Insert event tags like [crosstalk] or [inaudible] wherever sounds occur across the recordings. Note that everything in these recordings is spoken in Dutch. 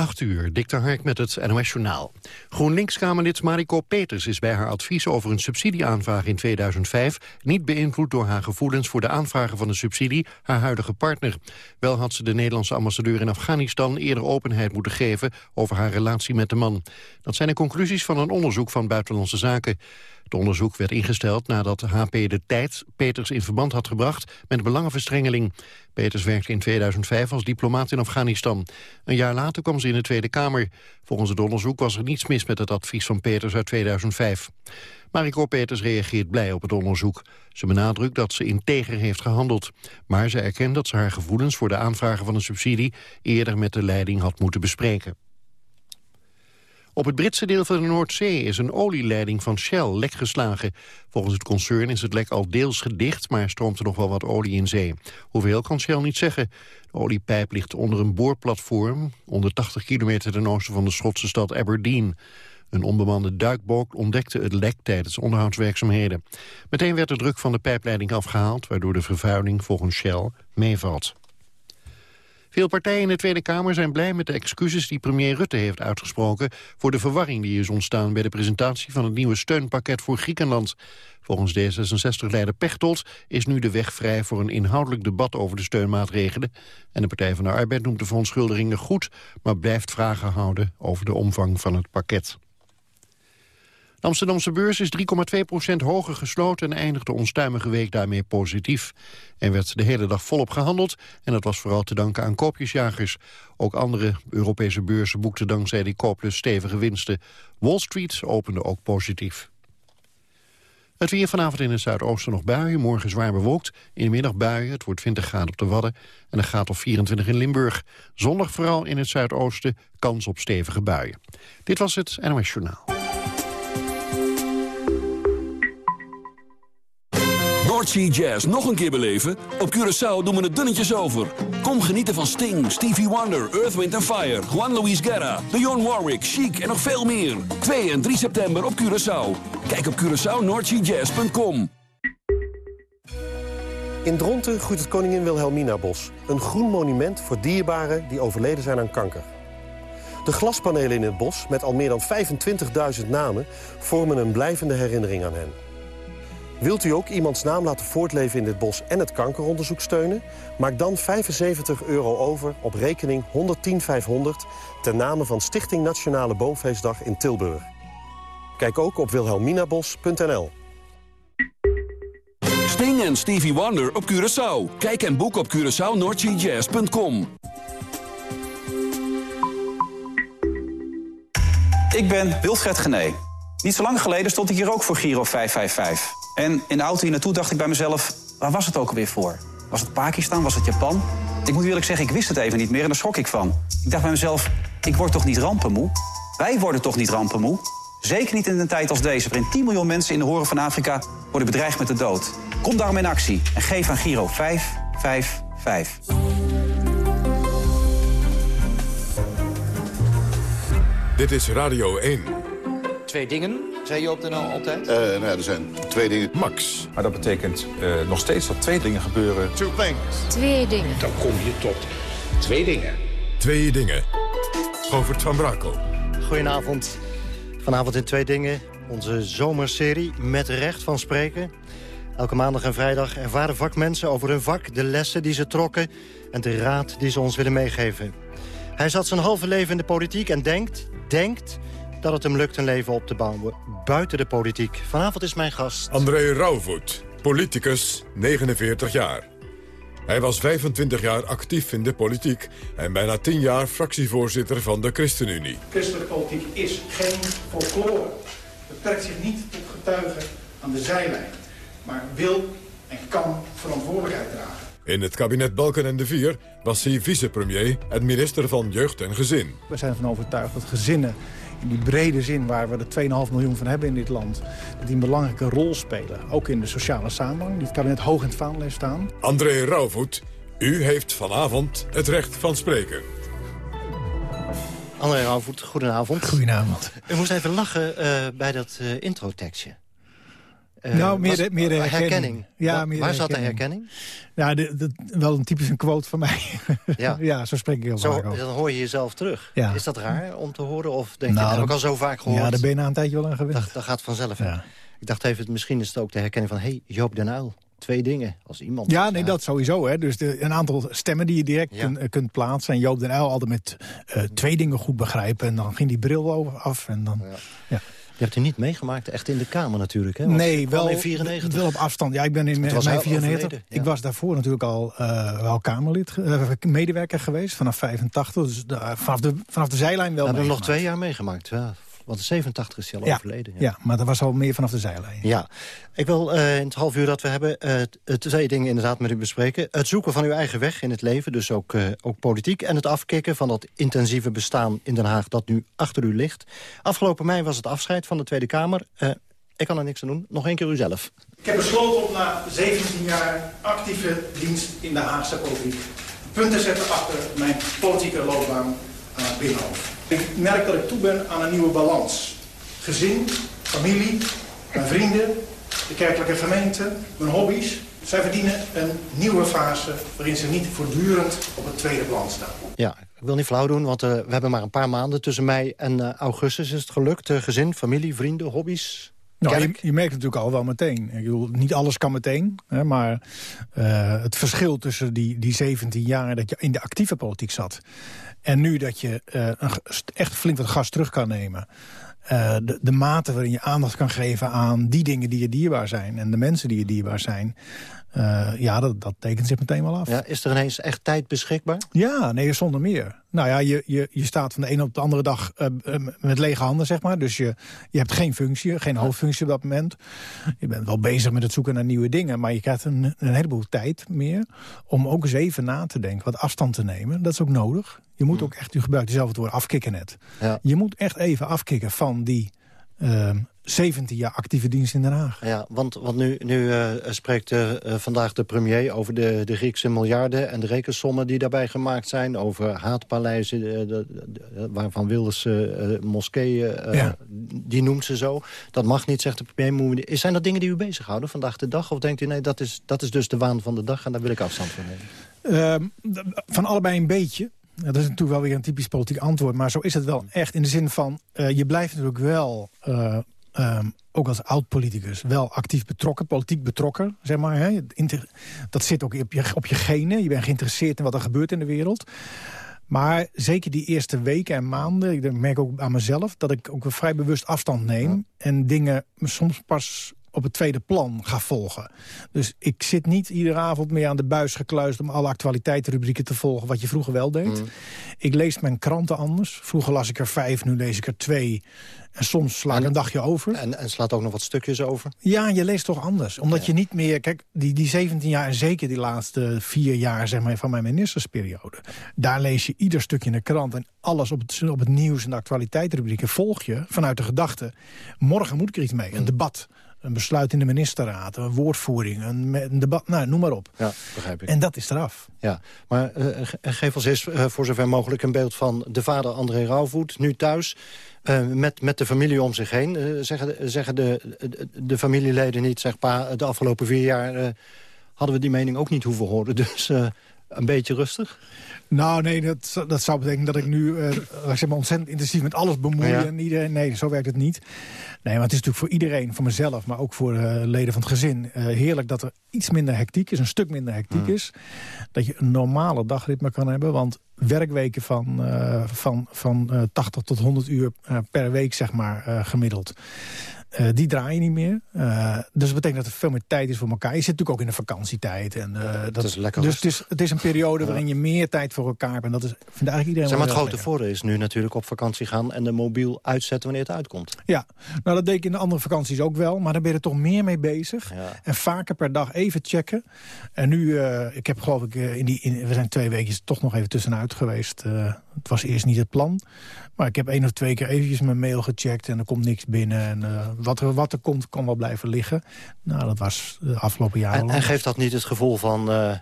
8 uur, Dikter Hark met het NOS-journaal. GroenLinks-Kamerlid Mariko Peters is bij haar advies over een subsidieaanvraag in 2005... niet beïnvloed door haar gevoelens voor de aanvrager van de subsidie, haar huidige partner. Wel had ze de Nederlandse ambassadeur in Afghanistan eerder openheid moeten geven over haar relatie met de man. Dat zijn de conclusies van een onderzoek van Buitenlandse Zaken. Het onderzoek werd ingesteld nadat HP de tijd Peters in verband had gebracht met belangenverstrengeling. Peters werkte in 2005 als diplomaat in Afghanistan. Een jaar later kwam ze in de Tweede Kamer. Volgens het onderzoek was er niets mis met het advies van Peters uit 2005. Mariko Peters reageert blij op het onderzoek. Ze benadrukt dat ze integer heeft gehandeld. Maar ze erkent dat ze haar gevoelens voor de aanvragen van een subsidie... eerder met de leiding had moeten bespreken. Op het Britse deel van de Noordzee is een olieleiding van Shell lek geslagen. Volgens het concern is het lek al deels gedicht, maar stroomt er nog wel wat olie in zee. Hoeveel kan Shell niet zeggen. De oliepijp ligt onder een boorplatform, 180 kilometer ten oosten van de Schotse stad Aberdeen. Een onbemande duikboot ontdekte het lek tijdens onderhoudswerkzaamheden. Meteen werd de druk van de pijpleiding afgehaald, waardoor de vervuiling volgens Shell meevalt. Veel partijen in de Tweede Kamer zijn blij met de excuses die premier Rutte heeft uitgesproken voor de verwarring die is ontstaan bij de presentatie van het nieuwe steunpakket voor Griekenland. Volgens D66-leider Pechtold is nu de weg vrij voor een inhoudelijk debat over de steunmaatregelen. En de Partij van de Arbeid noemt de verontschuldigingen goed, maar blijft vragen houden over de omvang van het pakket. De Amsterdamse beurs is 3,2% hoger gesloten en eindigt de onstuimige week daarmee positief. Er werd de hele dag volop gehandeld en dat was vooral te danken aan koopjesjagers. Ook andere Europese beurzen boekten dankzij die kooplus stevige winsten. Wall Street opende ook positief. Het weer vanavond in het zuidoosten nog buien, morgen zwaar bewolkt. In de middag buien, het wordt 20 graden op de Wadden en een graad of 24 in Limburg. Zondag vooral in het zuidoosten kans op stevige buien. Dit was het NOS Journaal. Noordsea Jazz nog een keer beleven? Op Curaçao doen we het dunnetjes over. Kom genieten van Sting, Stevie Wonder, Earth, Wind Fire... Juan Luis Guerra, Dionne Warwick, Chic en nog veel meer. 2 en 3 september op Curaçao. Kijk op CuraçaoNoordseaJazz.com. In Dronten groeit het Koningin Wilhelmina Bos. Een groen monument voor dierbaren die overleden zijn aan kanker. De glaspanelen in het bos, met al meer dan 25.000 namen... vormen een blijvende herinnering aan hen. Wilt u ook iemands naam laten voortleven in dit bos en het kankeronderzoek steunen? Maak dan 75 euro over op rekening 110500 ten name van Stichting Nationale Boomfeestdag in Tilburg. Kijk ook op wilhelminabos.nl. Sting en Stevie Wonder op Curaçao. Kijk en boek op CuraçaoNordGJazz.com. Ik ben Wilfred Gené. Niet zo lang geleden stond ik hier ook voor Giro 555. En in de auto hier naartoe dacht ik bij mezelf, waar was het ook alweer voor? Was het Pakistan? Was het Japan? Ik moet eerlijk zeggen, ik wist het even niet meer en daar schrok ik van. Ik dacht bij mezelf, ik word toch niet rampenmoe? Wij worden toch niet rampenmoe? Zeker niet in een tijd als deze, waarin 10 miljoen mensen in de horen van Afrika worden bedreigd met de dood. Kom daarom in actie en geef aan Giro 555. Dit is Radio 1. Twee dingen, zei je op de NL altijd? Uh, nou ja, er zijn twee dingen. Max. Maar dat betekent uh, nog steeds dat twee dingen gebeuren. Two things. Twee dingen. Dan kom je tot twee dingen. Twee dingen. Govert van Brakel. Goedenavond. Vanavond in Twee Dingen. Onze zomerserie met recht van spreken. Elke maandag en vrijdag ervaren vakmensen over hun vak... de lessen die ze trokken en de raad die ze ons willen meegeven. Hij zat zijn halve leven in de politiek en denkt, denkt dat het hem lukt een leven op te bouwen buiten de politiek. Vanavond is mijn gast. André Rauwvoet, politicus, 49 jaar. Hij was 25 jaar actief in de politiek en bijna 10 jaar fractievoorzitter van de ChristenUnie. Christelijke politiek is geen folklore. Het beperkt zich niet tot getuigen aan de zijlijn, maar wil en kan verantwoordelijkheid dragen. In het kabinet Balken en de Vier was hij vicepremier en minister van Jeugd en Gezin. We zijn ervan overtuigd dat gezinnen in die brede zin waar we er 2,5 miljoen van hebben in dit land... dat die een belangrijke rol spelen, ook in de sociale samenleving... die het kabinet hoog in het vaandel heeft staan. André Rauwvoet, u heeft vanavond het recht van spreken. André Rauwvoet, goedenavond. Goedenavond. U moest even lachen uh, bij dat uh, introtekstje. Uh, nou, meer de, meer de herkenning. Ja, Waar, meer waar zat de herkenning? Ja, de, de, wel een typisch een quote van mij. Ja, [laughs] ja zo spreek ik heel zo, vaak over. Dan hoor je jezelf terug. Ja. Is dat raar om te horen? Of denk nou, je, dat heb ik al zo vaak gehoord? Ja, daar ben je na een tijdje wel aan gewend. Dat, dat gaat vanzelf. Ja. Ik dacht even, misschien is het ook de herkenning van... hé, hey, Joop den Uyl, twee dingen als iemand. Ja, nee, dat sowieso. Hè. Dus de, een aantal stemmen die je direct ja. kun, kunt plaatsen. En Joop den Uyl altijd met uh, twee dingen goed begrijpen. En dan ging die bril over af. En dan, ja. ja. Je hebt het niet meegemaakt, echt in de Kamer natuurlijk, hè? nee, wel, in 94. wel op afstand. Ja, ik ben in was 94. Ja. Ik was daarvoor natuurlijk al uh, wel Kamerlid, uh, medewerker geweest, vanaf 85. Dus uh, vanaf, de, vanaf de zijlijn wel We hebben nog twee jaar meegemaakt, ja. Want de 87 is hij al ja, overleden. Ja. ja. maar dat was al meer vanaf de zijlijn. Ja, ik wil uh, in het half uur dat we hebben uh, twee dingen inderdaad met u bespreken. Het zoeken van uw eigen weg in het leven, dus ook, uh, ook politiek. En het afkicken van dat intensieve bestaan in Den Haag dat nu achter u ligt. Afgelopen mei was het afscheid van de Tweede Kamer. ik kan er niks aan doen. Nog één keer u zelf. Ik heb besloten om na 17 jaar actieve dienst in de Haagse politiek... punten te zetten achter mijn politieke loopbaan aan het Binnenhof. Ik merk dat ik toe ben aan een nieuwe balans. Gezin, familie, mijn vrienden, de kerkelijke gemeente, mijn hobby's. Zij verdienen een nieuwe fase waarin ze niet voortdurend op het tweede plan staan. Ja, ik wil niet flauw doen, want uh, we hebben maar een paar maanden tussen mei en uh, augustus is het gelukt. Uh, gezin, familie, vrienden, hobby's. Nou, je, je, merkt natuurlijk al wel meteen. Ik bedoel, niet alles kan meteen. Hè, maar het verschil tussen die, die 17 jaar dat je in de actieve politiek zat... En nu dat je uh, echt flink wat gas terug kan nemen... De, de mate waarin je aandacht kan geven aan die dingen die je dierbaar zijn... en de mensen die je dierbaar zijn... Uh, ja, dat, dat tekent zich meteen wel af. Ja, is er ineens echt tijd beschikbaar? Ja, nee, zonder meer. Nou ja, je, je, je staat van de ene op de andere dag uh, met lege handen, zeg maar. Dus je, je hebt geen functie, geen hoofdfunctie op dat moment. Je bent wel bezig met het zoeken naar nieuwe dingen... maar je krijgt een, een heleboel tijd meer om ook eens even na te denken... wat afstand te nemen. Dat is ook nodig. Je moet ook echt, u gebruikt jezelf het woord afkicken net. Ja. Je moet echt even afkicken van die... Uh, 17 jaar actieve dienst in Den Haag. Ja, want, want nu, nu uh, spreekt uh, vandaag de premier over de, de Griekse miljarden... en de rekensommen die daarbij gemaakt zijn... over haatpaleizen, uh, de, de, waarvan Wilders moskeeën, ja. die noemt ze zo. Dat mag niet, zegt de premier. Zijn dat dingen die u bezighouden vandaag de dag? Of denkt u, nee, dat is, dat is dus de waan van de dag... en daar wil ik afstand van nemen? Ehm, van allebei een beetje. dat is natuurlijk wel weer een typisch politiek antwoord. Maar zo is het wel echt in de zin van... je blijft natuurlijk wel Um, ook als oud-politicus wel actief betrokken, politiek betrokken, zeg maar. Hè. Dat zit ook op je, op je genen. Je bent geïnteresseerd in wat er gebeurt in de wereld. Maar zeker die eerste weken en maanden, ik merk ook aan mezelf... dat ik ook vrij bewust afstand neem en dingen soms pas op het tweede plan ga volgen. Dus ik zit niet iedere avond meer aan de buis gekluist... om alle actualiteitenrubrieken te volgen, wat je vroeger wel deed. Mm. Ik lees mijn kranten anders. Vroeger las ik er vijf, nu lees ik er twee. En soms sla ik een dagje over. En, en slaat ook nog wat stukjes over? Ja, je leest toch anders. Omdat je niet meer... Kijk, die, die 17 jaar en zeker die laatste vier jaar zeg maar, van mijn ministersperiode... daar lees je ieder stukje in de krant en alles op het, op het nieuws en de actualiteitsrubrieken volg je vanuit de gedachte... morgen moet ik er iets mee, een debat een besluit in de ministerraad, een woordvoering, een, een, debat, nou, noem maar op. Ja, begrijp ik. En dat is eraf. Ja, maar uh, geef ons eens uh, voor zover mogelijk een beeld van de vader André Rauwvoet, nu thuis, uh, met, met de familie om zich heen. zeggen zeggen de, de, de, familieleden niet, zeg pa, de afgelopen vier jaar hadden we die mening ook niet hoeven horen, [laughs] dus een beetje rustig? Nou, nee, dat, dat zou betekenen dat ik nu uh, zeg maar ontzettend intensief met alles bemoei. En iedereen, nee, zo werkt het niet. Nee, maar het is natuurlijk voor iedereen, voor mezelf, maar ook voor uh, leden van het gezin... Uh, heerlijk dat er iets minder hectiek is, een stuk minder hectiek mm. is. Dat je een normale dagritme kan hebben. Want werkweken van, van, van 80 tot 100 uur per week, zeg maar, gemiddeld... Uh, die draaien niet meer. Uh, dus dat betekent dat er veel meer tijd is voor elkaar. Je zit natuurlijk ook in de vakantietijd. En, uh, dat, is lekker dus het is, het is een periode [laughs] waarin je meer tijd voor elkaar hebt. En dat is, vindt eigenlijk iedereen zeg maar Het grote voordeel is nu natuurlijk op vakantie gaan... en de mobiel uitzetten wanneer het uitkomt. Ja, nou dat deed ik in de andere vakanties ook wel. Maar daar ben je er toch meer mee bezig. Ja. En vaker per dag even checken. En nu, ik heb geloof ik, in die, in, we zijn twee weken toch nog even tussenuit geweest. het was eerst niet het plan. Maar ik heb één of twee keer eventjes mijn mail gecheckt en er komt niks binnen. En wat, er, wat er komt, kan wel blijven liggen. Nou, dat was de afgelopen jaren En, en geeft dat niet het gevoel van... Uh,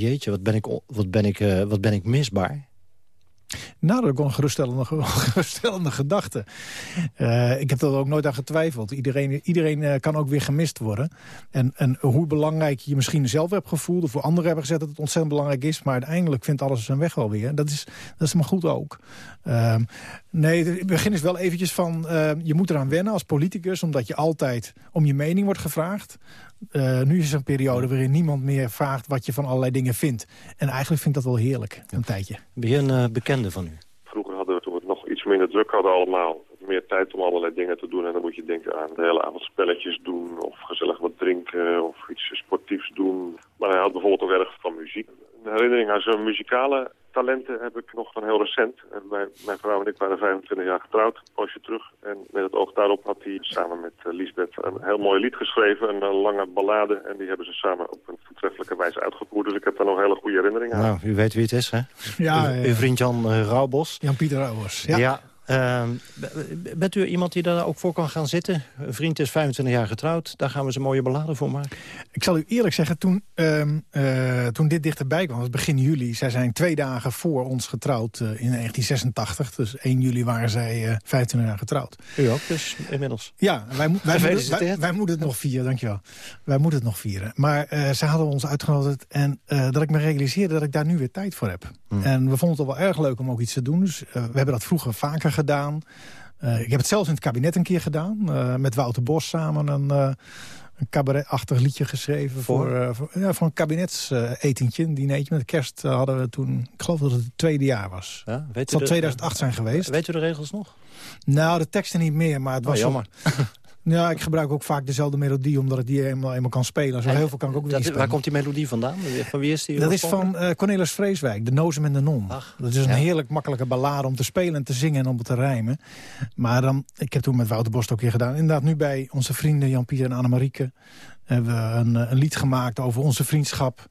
jeetje, wat ben ik, wat ben ik, uh, wat ben ik misbaar? Nou, dat is [laughs] een geruststellende, gedachte. Uh, ik heb er ook nooit aan getwijfeld. Iedereen, iedereen uh, kan ook weer gemist worden. En, en hoe belangrijk je misschien zelf hebt gevoeld... of voor anderen hebben gezet dat het ontzettend belangrijk is... maar uiteindelijk vindt alles zijn weg wel weer. Dat is, dat is maar goed ook. Uh, nee, het begin is wel eventjes van... je moet eraan wennen als politicus... omdat je altijd om je mening wordt gevraagd. Uh, nu is er een periode waarin niemand meer vraagt wat je van allerlei dingen vindt. En eigenlijk vind ik dat wel heerlijk, een tijdje. Ben je een uh, bekende van u? Vroeger hadden we, toen we het nog iets minder druk hadden allemaal... meer tijd om allerlei dingen te doen. En dan moet je denken aan de hele avond spelletjes doen... of gezellig wat drinken of iets sportiefs doen. Maar hij had bijvoorbeeld ook erg van muziek. Een herinnering aan zijn muzikale talenten heb ik nog van heel recent. En mijn, mijn vrouw en ik waren 25 jaar getrouwd, een poosje terug. En met het oog daarop had hij samen met uh, Lisbeth een heel mooi lied geschreven. Een, een, lange ballade. En die hebben ze samen op een voortreffelijke wijze uitgevoerd. Dus ik heb daar nog hele goede herinneringen aan. Nou, u weet wie het is, hè? Ja, u, uw vriend Jan uh, Rauwbos. Jan-Pieter Rauwbos, ja. ja. Uh, bent u iemand die daar ook voor kan gaan zitten? Een vriend is 25 jaar getrouwd. Daar gaan we ze mooie ballade voor maken. Ik zal u eerlijk zeggen, toen, uh, uh, toen dit dichterbij kwam, was begin juli... zij zijn twee dagen voor ons getrouwd uh, in 1986. Dus 1 juli waren zij 25 jaar getrouwd. U ook dus inmiddels? Ja, wij, wij, moeten, wij, wij, moeten het nog vieren, dankjewel. Wij moeten het nog vieren. Maar ze hadden ons uitgenodigd en dat ik me realiseerde dat ik daar nu weer tijd voor heb. Hmm. En we vonden het wel erg leuk om ook iets te doen. Dus we hebben dat vroeger vaker gedaan. Uh, ik heb het zelfs in het kabinet een keer gedaan. Uh, met Wouter Bos samen een, uh, een cabaretachtig liedje geschreven. Voor, voor, ja, voor een kabinetsetentje, een. Met kerst hadden we toen, ik geloof dat het het tweede jaar was. Ja, weet het zal de, 2008 zijn geweest. Weet u de regels nog? Nou, de teksten niet meer, maar het was... Oh, jammer. Ja, ik gebruik ook vaak dezelfde melodie, omdat ik die eenmaal, eenmaal kan spelen. Zo heel veel kan ik ook weer dat, spelen. Waar komt die melodie vandaan? Van wie is die? Dat is van uh, Cornelis Vreeswijk, De Nozem en de Non. Ach, dat is een ja. heerlijk makkelijke ballade om te spelen en te zingen en om te rijmen. Maar dan, ik heb toen met Wouter Borst ook weer gedaan. Inderdaad, nu bij onze vrienden Jan-Pieter en Annemarieke... hebben we een, een lied gemaakt over onze vriendschap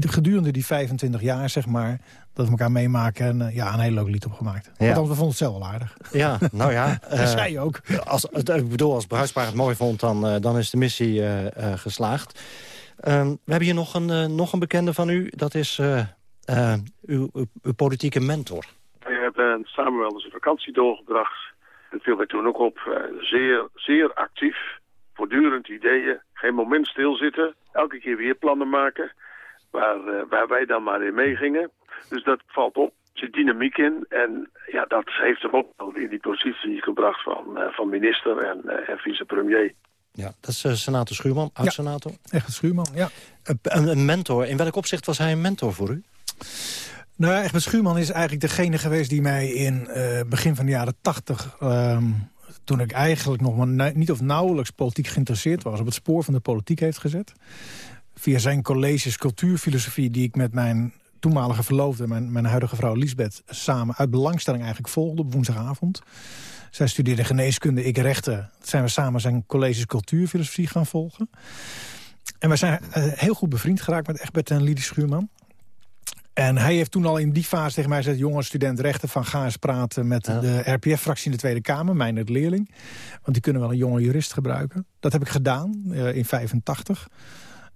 gedurende die 25 jaar, zeg maar, dat we elkaar meemaken en uh, ja, een heel leuk lied opgemaakt. Ja. Althans, we vonden het zelf wel aardig. Ja, nou ja. Uh, [laughs] dat zei je ook. Als, ik bedoel, als Bruisbaar het mooi vond, dan, uh, dan is de missie uh, geslaagd. Ehm, we hebben hier nog een, nog een bekende van u. Dat is uw, uw, uw, politieke mentor. We hebben samen wel eens een vakantie doorgebracht. Het viel mij toen ook op. zeer, zeer actief. Voortdurend ideeën. Geen moment stilzitten. Elke keer weer plannen maken waar, uh, waar wij dan maar in meegingen. Dus dat valt op. Er zit dynamiek in en ja, dat heeft hem ook wel in die positie gebracht van, uh, van minister en, uh, en vicepremier. Ja, dat is uh, senator Schuurman, oud-senator. Ja, echt Schuurman, ja. Een, een, mentor. In welk opzicht was hij een mentor voor u? Nou, Egbert Schuurman is eigenlijk degene geweest die mij in begin van de jaren tachtig... Um, toen ik eigenlijk nog maar niet of nauwelijks politiek geïnteresseerd was... op het spoor van de politiek heeft gezet via zijn colleges cultuurfilosofie... die ik met mijn toenmalige verloofde, mijn, mijn huidige vrouw Lisbeth... samen uit belangstelling eigenlijk volgde op woensdagavond. Zij studeerde geneeskunde, ik rechten. zijn we samen zijn colleges cultuurfilosofie gaan volgen. En wij zijn uh, heel goed bevriend geraakt met Egbert en Lidie Schuurman. En hij heeft toen al in die fase tegen mij gezegd... jonge student rechten van ga eens praten met ja. de RPF-fractie in de Tweede Kamer. Mijn het leerling. Want die kunnen wel een jonge jurist gebruiken. Dat heb ik gedaan uh, in 85.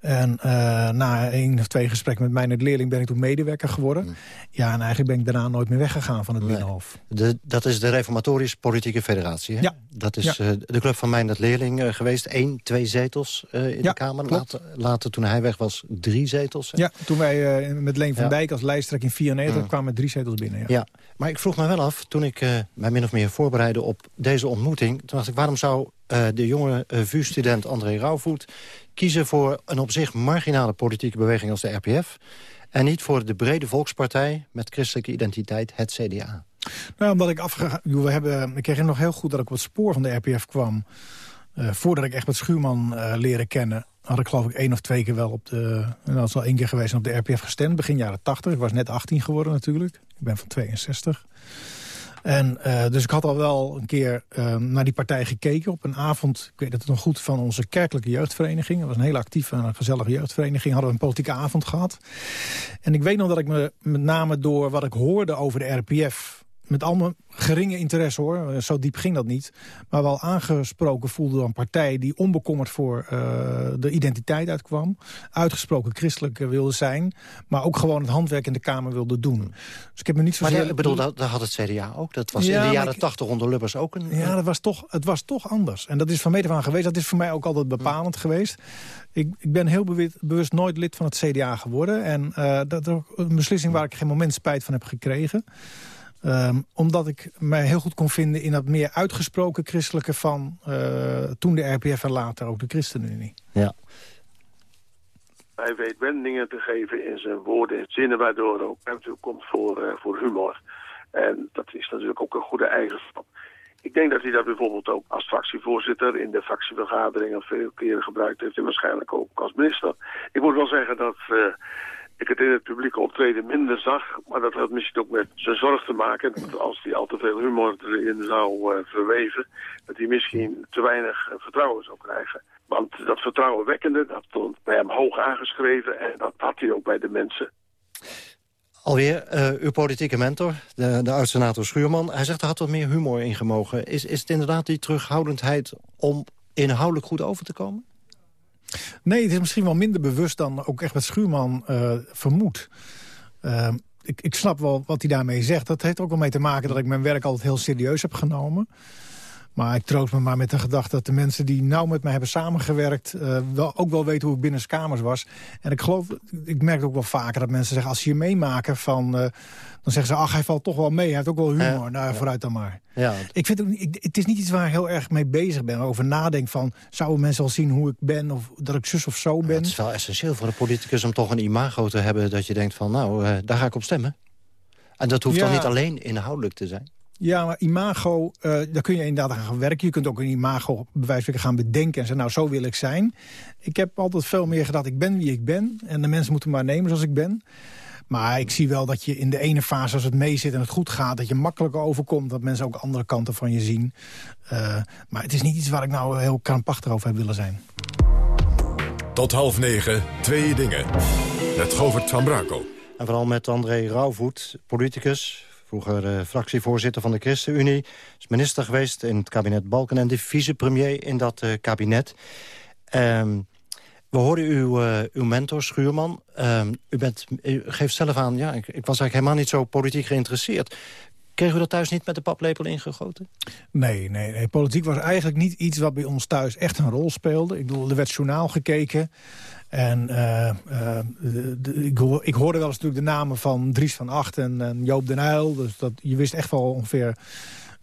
En uh, na één of twee gesprekken met mijn leerling ben ik toen medewerker geworden. Mm. Ja, en eigenlijk ben ik daarna nooit meer weggegaan van het nee. Binnenhof. De, dat is de Reformatorische Politieke Federatie, hè? Ja. Dat is ja. uh, de club van mijn leerling uh, geweest. Eén, twee zetels in ja, de Kamer. Later, later, toen hij weg was, drie zetels. Hè? Ja, toen wij met Leen van ja. Dijk als lijsttrekker in 94 mm. kwamen met drie zetels binnen. Ja. ja, maar ik vroeg me wel af, toen ik mij min of meer voorbereidde op deze ontmoeting... toen dacht ik, waarom zou de jonge VU-student André Rauwvoet kiezen voor een op zich marginale politieke beweging als de RPF... en niet voor de brede volkspartij met christelijke identiteit, het CDA? Nou, omdat ik afgegaan... We hebben, ik herinner nog heel goed dat ik het spoor van de RPF kwam... Uh, voordat ik echt met Schuurman uh, leren kennen... had ik geloof ik één of twee keer wel op de... En dat is één keer geweest op de RPF gestemd, begin jaren 80. Ik was net 18 geworden natuurlijk. Ik ben van 62. En, uh, dus ik had al wel een keer uh, naar die partij gekeken op een avond. Ik weet het nog goed van onze kerkelijke jeugdvereniging. Dat was een hele actieve en gezellige jeugdvereniging. Hadden we een politieke avond gehad. En ik weet nog dat ik me met name door wat ik hoorde over de RPF met al mijn geringe interesse hoor, zo diep ging dat niet... maar wel aangesproken voelde een partij die onbekommerd voor uh, de identiteit uitkwam. Uitgesproken christelijk wilde zijn, maar ook gewoon het handwerk in de Kamer wilde doen. Dus ik heb me niet zozeer... Maar ik bedoel, dat, dat, had het CDA ook. Dat was in de jaren tachtig onder Lubbers ook een... Ja, dat was toch, het was toch anders. En dat is van meet af aan geweest. Dat is voor mij ook altijd bepalend geweest. Ik, ik ben heel bewust, bewust, nooit lid van het CDA geworden. En uh, dat is een beslissing waar ik geen moment spijt van heb gekregen. Um, omdat ik mij heel goed kon vinden in dat meer uitgesproken christelijke van uh, toen de RPF en later ook de ChristenUnie. Ja. Hij weet wendingen te geven in zijn woorden en zinnen waardoor ook ruimte komt voor, uh, voor humor. En dat is natuurlijk ook een goede eigenschap. Ik denk dat hij dat bijvoorbeeld ook als fractievoorzitter in de fractievergaderingen veel keren gebruikt heeft en waarschijnlijk ook als minister. Ik moet wel zeggen dat uh, ik het in het publieke optreden minder zag, maar dat had misschien ook met zijn zorg te maken. Dat als hij al te veel humor erin zou uh, verweven, dat hij misschien te weinig uh, vertrouwen zou krijgen. Want dat vertrouwenwekkende, dat stond bij hem hoog aangeschreven en dat had hij ook bij de mensen. Alweer, uh, uw politieke mentor, de, de oud-senator Schuurman. Hij zegt er had wat meer humor in gemogen. Is, is het inderdaad die terughoudendheid om inhoudelijk goed over te komen? Nee, het is misschien wel minder bewust dan ook echt wat Schuurman uh, vermoedt. Uh, ik, ik snap wel wat hij daarmee zegt. Dat heeft ook wel mee te maken dat ik mijn werk altijd heel serieus heb genomen. Maar ik troost me maar met de gedachte dat de mensen die nauw met mij hebben samengewerkt... Uh, wel, ook wel weten hoe ik binnen kamers was. En ik geloof, ik merk ook wel vaker dat mensen zeggen... als ze je meemaken, van, uh, dan zeggen ze... ach, hij valt toch wel mee, hij heeft ook wel humor. Nou, vooruit dan maar. Ja. Ik vind ook, ik, het is niet iets waar ik heel erg mee bezig ben. Over nadenk van, zouden mensen al zien hoe ik ben... of dat ik zus of zo ben. het is wel essentieel voor een politicus om toch een imago te hebben... dat je denkt van, nou, uh, daar ga ik op stemmen. En dat hoeft dan niet alleen inhoudelijk te zijn. Ja, maar imago, uh, daar kun je inderdaad aan gaan werken. Je kunt ook een imago van gaan bedenken en zeggen, nou, zo wil ik zijn. Ik heb altijd veel meer gedacht, ik ben wie ik ben. En de mensen moeten maar nemen zoals ik ben. Maar ik zie wel dat je in de ene fase, als het mee zit en het goed gaat... dat je makkelijker overkomt, dat mensen ook andere kanten van je zien. Uh, maar het is niet iets waar ik nou heel krampachtig over heb willen zijn. Tot half negen, twee dingen. Met Govert van Brakel. En vooral met André Rauwvoet, politicus, Vroeger uh, fractievoorzitter van de ChristenUnie. Is minister geweest in het kabinet Balken en de vicepremier in dat uh, kabinet. Um, we hoorden uw, uh, uw mentor, Schuurman. Um, u, bent, geeft zelf aan, ja, ik, ik was eigenlijk helemaal niet zo politiek geïnteresseerd. Kreeg u dat thuis niet met de paplepel ingegoten? Nee, nee, politiek was eigenlijk niet iets wat bij ons thuis echt een rol speelde. Ik bedoel, er werd journaal gekeken. En ik, hoor, ik, hoorde wel eens natuurlijk de namen van Dries van Acht en, en Joop den Uyl. Dus dat, je wist echt wel ongeveer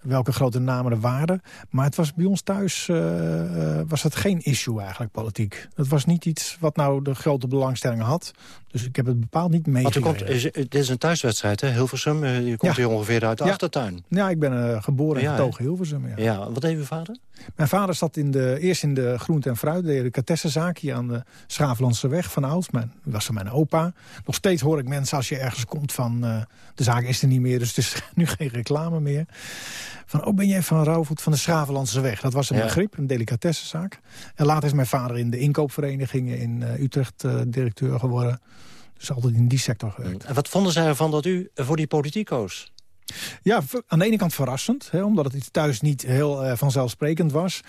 welke grote namen er waren. Maar het was bij ons thuis uh, was het geen issue eigenlijk, politiek. Het was niet iets wat nou de grote belangstelling had. Dus ik heb het bepaald niet meegekregen. Het is een thuiswedstrijd, hè? Hilversum. Je komt ja. hier ongeveer uit de ja. achtertuin. Ja, ik ben uh, geboren en getogen Hilversum. Ja. ja, wat deed uw vader? Mijn vader zat in de, eerst in de groente- en fruit, de delicatessenzaak hier aan de Schaaflandse weg van ouds. Mijn, was er mijn opa. Nog steeds hoor ik mensen als je ergens komt van uh, de zaak is er niet meer, dus het is [laughs] nu geen reclame meer. Van, oh ben jij van Rauwvoet van de Schaaflandse weg? Dat was een ja. begrip, een delicatessenzaak. En later is mijn vader in de inkoopverenigingen in uh, Utrecht uh, directeur geworden. Dus altijd in die sector gewerkt. En wat vonden zij ervan dat u voor die politiek koos? Ja, aan de ene kant verrassend. Hè, omdat het thuis niet heel uh, vanzelfsprekend was.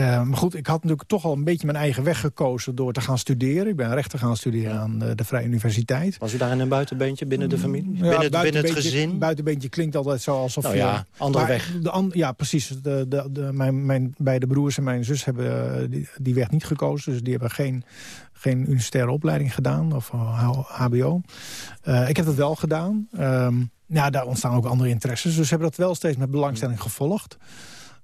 Uh, maar goed, ik had natuurlijk toch al een beetje mijn eigen weg gekozen... door te gaan studeren. Ik ben rechten gaan studeren ja. aan uh, de Vrije Universiteit. Was u daar in een buitenbeentje binnen de familie? Ja, binnen, binnen het gezin? Buitenbeentje klinkt altijd zo alsof nou ja, je... andere weg. De an, ja, precies. De, de, de, mijn, mijn beide broers en mijn zus hebben die, die weg niet gekozen. Dus die hebben geen geen universitaire opleiding gedaan, of hbo. Uh, ik heb dat wel gedaan. Um, ja, daar ontstaan ook andere interesses. Dus hebben dat wel steeds met belangstelling gevolgd.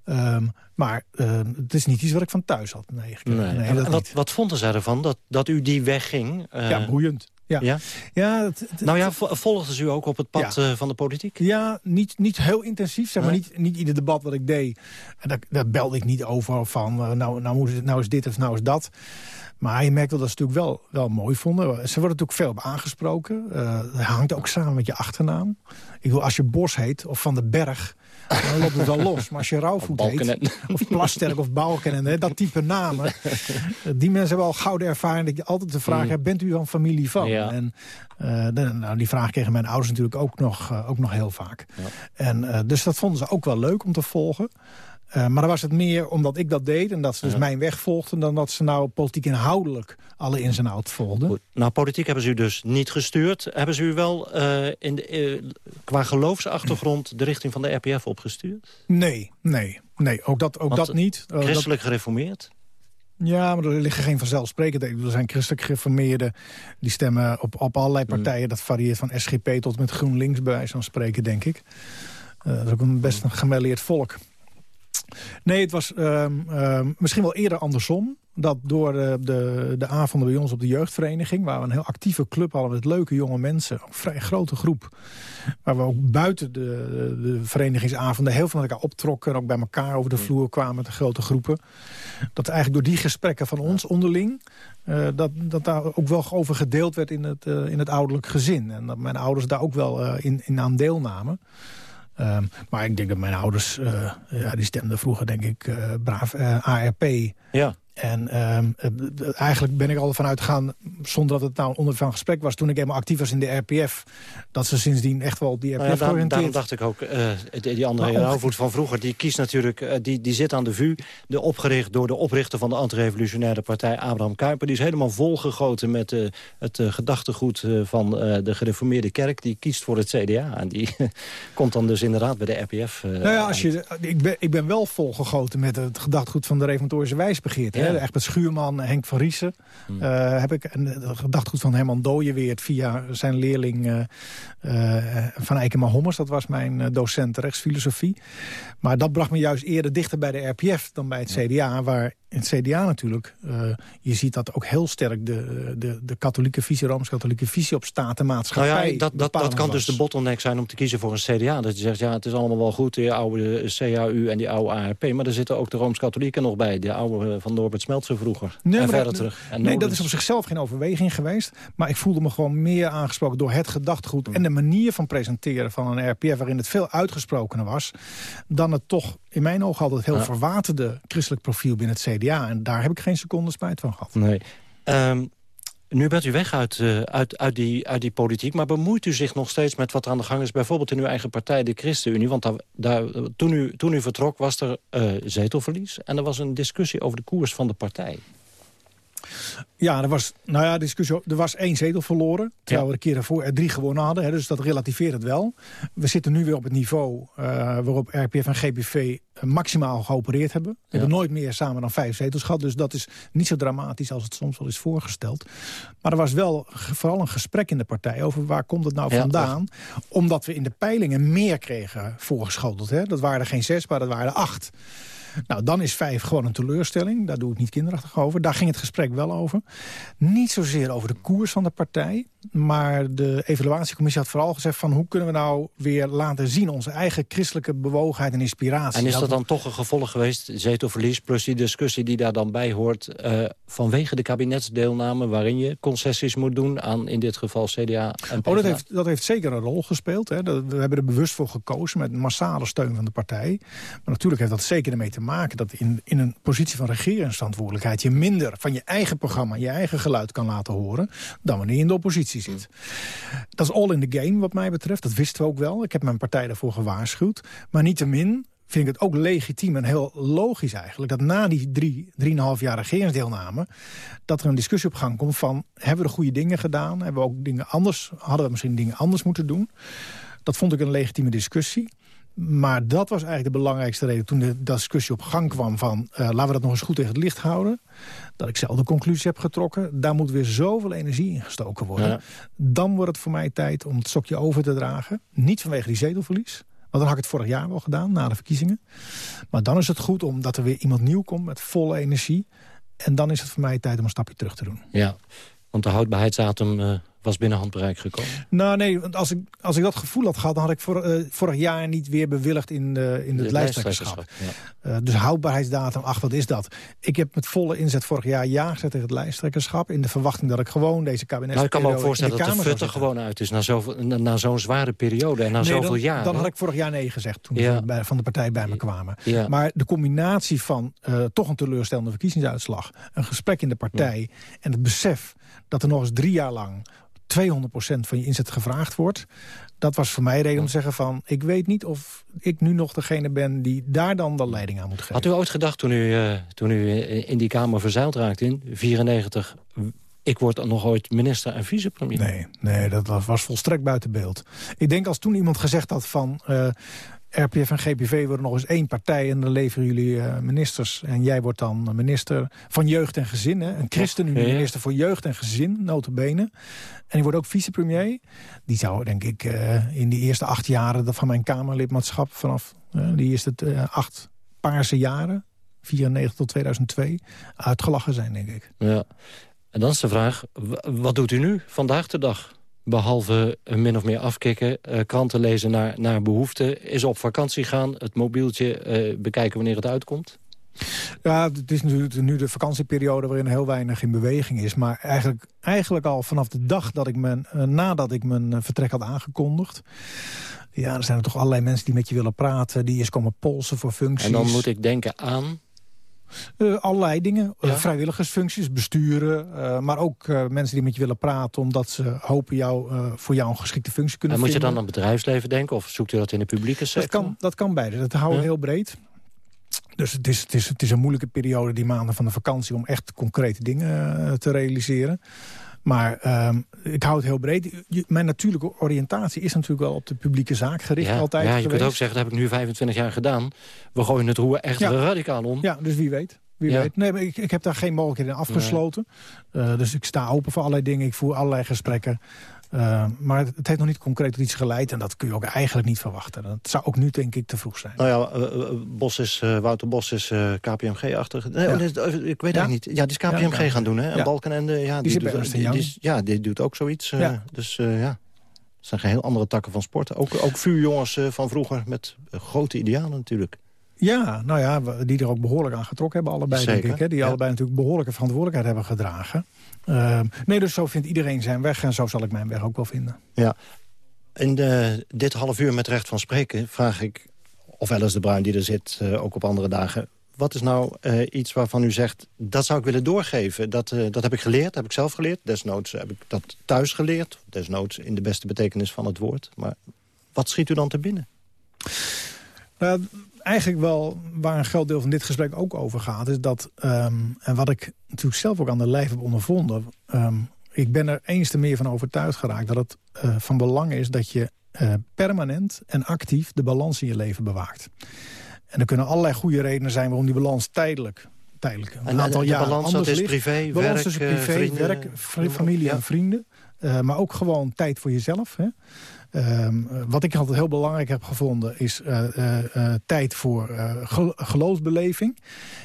Um, maar uh, het is niet iets wat ik van thuis had nee, nee. nee en wat, wat, vonden zij ervan, dat, dat u die weg ging? Uh, ja, boeiend. Ja. ja? ja het, het, nou ja, volgden ze u ook op het pad ja. uh, van de politiek? Ja, niet, niet heel intensief. Zeg maar nee. niet, niet ieder debat wat ik deed, daar, daar belde ik niet over van... nou, nou, moet het, nou is dit of nou is dat. Maar je merkt wel dat ze natuurlijk wel, wel mooi vonden. Ze worden natuurlijk veel op aangesproken. Uh, dat hangt ook samen met je achternaam. Ik wil, als je Bos heet of Van den Berg... [laughs] dan loopt het wel los. Maar als je Rauwvoet heet, [laughs] of Plasterk of Balken... dat type namen, [laughs] die mensen hebben al gouden ervaring... dat je altijd de vraag mm. hebt, bent u dan familie van? Ja. En de, nou, die vraag kregen mijn ouders natuurlijk ook nog, ook nog heel vaak. Ja. En, dus dat vonden ze ook wel leuk om te volgen. Uh, maar dan was het meer omdat ik dat deed en dat ze dus mijn weg volgden... dan dat ze nou politiek inhoudelijk alle ins en outs volgden. Goed. Nou, politiek hebben ze u dus niet gestuurd. Hebben ze u wel uh, in de, uh, qua geloofsachtergrond de richting van de RPF opgestuurd? Nee, nee, nee ook dat, ook dat niet. Christelijk gereformeerd? Ja, maar er liggen geen vanzelfsprekendheden. Er zijn christelijk gereformeerden die stemmen op, op allerlei hmm. partijen. Dat varieert van SGP tot met GroenLinks, bij wijze van spreken, denk ik. dat is ook een best een gemêleerd volk. Nee, het was uh, uh, misschien wel eerder andersom. Dat door de, de, de, avonden bij ons op de jeugdvereniging... waar we een heel actieve club hadden met leuke jonge mensen. Een vrij grote groep. Waar we ook buiten de, de verenigingsavonden heel veel met elkaar optrokken... en ook bij elkaar over de vloer kwamen met de grote groepen. Dat eigenlijk door die gesprekken van ons onderling... Uh, dat, dat daar ook wel over gedeeld werd in het, uh, in het ouderlijk gezin. En dat mijn ouders daar ook wel uh, in, in aan deelnamen. Um, maar ik denk dat mijn ouders, uh, ja, die stemden vroeger denk ik uh, braaf uh, ARP. Ja. En um, eigenlijk ben ik al vanuit gegaan, zonder dat het nou onder van gesprek was... toen ik helemaal actief was in de RPF, dat ze sindsdien echt wel die RPF nou ja, daarom, daarom dacht ik ook, uh, die andere Rauwvoet van vroeger... die kiest natuurlijk, uh, die, die zit aan de VU, de opgericht door de oprichter van de antirevolutionaire partij Abraham Kuyper. Die is helemaal volgegoten met uh, het gedachtegoed van de gereformeerde kerk. Die kiest voor het CDA en die [laughs] komt dan dus inderdaad bij de RPF. nou ja, als je, ik, ben, ik ben wel volgegoten met het gedachtegoed van de reformatorische wijsbegeerte. Echt met Schuurman, Henk van Riesen. Hmm. Uh, heb ik een gedachtegoed van Herman Dooyeweert via zijn leerling uh, uh, Van Eikema Hommers. Dat was mijn docent rechtsfilosofie. Maar dat bracht me juist eerder dichter bij de RPF dan bij het CDA... waar in het CDA natuurlijk, uh, je ziet dat ook heel sterk de, de, de katholieke visie, Rooms-katholieke visie op staat en maatschappij. Nou ja, dat, dat, dat kan dus de bottleneck zijn om te kiezen voor een CDA. Dat je zegt, ja, het is allemaal wel goed, die oude CAU en die oude ARP. Maar er zitten ook de Rooms-katholieken nog bij. De oude van Norbert Smeltzer vroeger. Nee, en verder dat, terug. En nee, dat is op zichzelf geen overweging geweest. Maar ik voelde me gewoon meer aangesproken door het gedachtegoed... en de manier van presenteren van een RPF... waarin het veel uitgesprokener was... dan het toch in mijn ogen altijd heel verwaterde christelijk profiel binnen het CDA. En daar heb ik geen seconde spijt van gehad. Nee. Um, nu bent u weg uit, uh, uit, uit, die, uit die politiek, maar bemoeit u zich nog steeds met wat er aan de gang is... bijvoorbeeld in uw eigen partij, de ChristenUnie? Want daar, daar, toen, u, toen u vertrok was er uh, zetelverlies en er was een discussie over de koers van de partij. Ja, er was, nou ja, discussie, er was één zetel verloren. Terwijl we de keer daarvoor er drie gewonnen hadden. Hè, dus dat relativeert het wel. We zitten nu weer op het niveau uh, waarop RPF en GPV maximaal geopereerd hebben. We hebben nooit meer samen dan vijf zetels gehad. Dus dat is niet zo dramatisch als het soms wel is voorgesteld. Maar er was wel vooral een gesprek in de partij over waar komt het nou vandaan. Omdat we in de peilingen meer kregen voorgeschoteld. Hè. Dat waren er geen zes, maar dat waren er acht. Nou, dan is vijf gewoon een teleurstelling. Daar doe ik niet kinderachtig over. Daar ging het gesprek wel over. Niet zozeer over de koers van de partij. Maar de evaluatiecommissie had vooral gezegd van... hoe kunnen we nou weer laten zien onze eigen christelijke bewogenheid en inspiratie. En is dat dan toch een gevolg geweest, zetelverlies... plus die discussie die daar dan bij hoort... Uh, vanwege de kabinetsdeelname waarin je concessies moet doen... aan in dit geval CDA en PvdA? Oh, dat heeft, dat heeft zeker een rol gespeeld. Hè. we hebben er bewust voor gekozen met massale steun van de partij. Maar natuurlijk heeft dat zeker ermee te maken... dat in, in een positie van regeringsverantwoordelijkheid... je minder van je eigen programma, je eigen geluid kan laten horen... dan wanneer je in de oppositie zit. Dat is all in the game wat mij betreft. Dat wisten we ook wel. Ik heb mijn partij daarvoor gewaarschuwd. Maar niettemin vind ik het ook legitiem en heel logisch eigenlijk... dat na die drie, drieënhalf jaar regeringsdeelname... dat er een discussie op gang komt van... hebben we de goede dingen gedaan? Hebben we ook dingen anders, hadden we misschien dingen anders moeten doen? Dat vond ik een legitieme discussie. Maar dat was eigenlijk de belangrijkste reden toen de discussie op gang kwam van... Uh, laten we dat nog eens goed tegen het licht houden. Dat ik zelf de conclusie heb getrokken. Daar moet weer zoveel energie in gestoken worden. Dan wordt het voor mij tijd om het stokje over te dragen. Niet vanwege die zetelverlies. Want dan had ik het vorig jaar wel gedaan, na de verkiezingen. Maar dan is het goed omdat er weer iemand nieuw komt met volle energie. En dan is het voor mij tijd om een stapje terug te doen. Ja, want de houdbaarheidsdatum... Uh was binnen handbereik gekomen? Nou nee, want als ik, als ik dat gevoel had gehad... dan had ik voor, uh, vorig jaar niet weer bewilligd in, uh, in het lijsttrekkerschap. Ja. Uh, dus houdbaarheidsdatum, ach wat is dat? Ik heb met volle inzet vorig jaar ja gezet tegen het lijsttrekkerschap... in de verwachting dat ik gewoon deze kabinet. Nou, ik kan me ook voorstellen dat de fut er gewoon uit is... na zo'n na zo'n zware periode en na zoveel jaar. Dan had ik vorig jaar nee gezegd toen ja. bij, van de partij bij me kwamen. Ja. Maar de combinatie van toch een teleurstellende verkiezingsuitslag... een gesprek in de partij en het besef dat er nog eens drie jaar lang 200% van je inzet gevraagd wordt. Dat was voor mij reden om te zeggen van... ik weet niet of ik nu nog degene ben die daar dan de leiding aan moet geven. Had u ooit gedacht toen u, uh, toen u in die Kamer verzeild raakte in 94... ik word nog ooit minister en vicepremier? Nee, nee dat was, was volstrekt buiten beeld. Ik denk als toen iemand gezegd had van... Uh, RPF en GPV worden nog eens één partij... en dan leveren jullie uh, ministers. En jij wordt dan minister van Jeugd en Gezin. Hè? Een ChristenUnie-minister voor Jeugd en Gezin, notabene. En die wordt ook vicepremier. Die zou, denk ik, uh, in die eerste acht jaren van mijn Kamerlidmaatschap... vanaf uh, die eerste acht paarse jaren, 94 tot 2002... uitgelachen zijn, denk ik. Ja. En dan is de vraag, wat doet u nu, vandaag de dag? Behalve min of meer afkicken, uh, kranten lezen naar, naar behoeften... is op vakantie gaan, het mobieltje uh, bekijken wanneer het uitkomt? Ja, het is natuurlijk nu de vakantieperiode waarin heel weinig in beweging is. Maar eigenlijk, eigenlijk al vanaf de dag dat ik mijn, uh, nadat ik mijn vertrek had aangekondigd... Ja, er zijn er toch allerlei mensen die met je willen praten... die eens komen polsen voor functies. En dan moet ik denken aan... Uh, allerlei dingen. Ja. Uh, vrijwilligersfuncties, besturen. Uh, maar ook mensen die met je willen praten... omdat ze hopen jou, voor jou een geschikte functie kunnen en moet vinden. je dan aan bedrijfsleven denken? Of zoekt u dat in de publieke sector? Dat kan, dat kan beide. Dat houden we ja. heel breed. Dus het is, het, is, het is een moeilijke periode, die maanden van de vakantie... om echt concrete dingen te realiseren. Maar um, ik hou het heel breed. Mijn natuurlijke oriëntatie is natuurlijk wel op de publieke zaak gericht ja, altijd Ja, je geweest. kunt ook zeggen, dat heb ik nu 25 jaar gedaan. We gooien het roer echt ja. radicaal om. Ja, dus wie weet. Wie ja. weet. Nee, maar ik, ik heb daar geen mogelijkheden in afgesloten. Nee. Uh, dus ik sta open voor allerlei dingen. Ik voer allerlei gesprekken. Uh, maar het, het, heeft nog niet concreet tot iets geleid. En dat kun je ook eigenlijk niet verwachten. Dat zou ook nu denk ik te vroeg zijn. Nou ja, uh, Bos is, Wouter Bos is KPMG-achtig. Nee, ja. ik weet eigenlijk niet. Ja, die is KPMG ja, gaan doen. Hè? En Balkenende, ja, die, die, doet, die, die, ja, die doet ook zoiets. Dus ja. Het zijn heel andere takken van sport. Ook, ook vuurjongens van vroeger met grote idealen natuurlijk. Ja, nou ja, die er ook behoorlijk aan getrokken hebben allebei, Zeker, denk ik. Hè? Die ja. allebei natuurlijk behoorlijke verantwoordelijkheid hebben gedragen. Uh, nee, dus zo vindt iedereen zijn weg en zo zal ik mijn weg ook wel vinden. Ja. In de, dit half uur met recht van spreken vraag ik, of Alice de Bruin die er zit, uh, ook op andere dagen... wat is nou uh, iets waarvan u zegt, dat zou ik willen doorgeven? Dat, dat heb ik geleerd, dat heb ik zelf geleerd. Desnoods heb ik dat thuis geleerd. Desnoods in de beste betekenis van het woord. Maar wat schiet u dan te binnen? Nou, eigenlijk wel waar een groot deel van dit gesprek ook over gaat... is dat, um, en wat ik natuurlijk zelf ook aan de lijf heb ondervonden... Um, ik ben er eens te meer van overtuigd geraakt... dat het uh, van belang is dat je uh, permanent en actief de balans in je leven bewaakt. En er kunnen allerlei goede redenen zijn waarom die balans tijdelijk... tijdelijk een en, aantal en jaren balans, anders dat is ligt. privé, balans werk, tussen privé, vrienden, werk, familie ja. en vrienden. Uh, maar ook gewoon tijd voor jezelf. Hè? Um, wat ik altijd heel belangrijk heb gevonden is uh, uh, uh, tijd voor gel geloofsbeleving.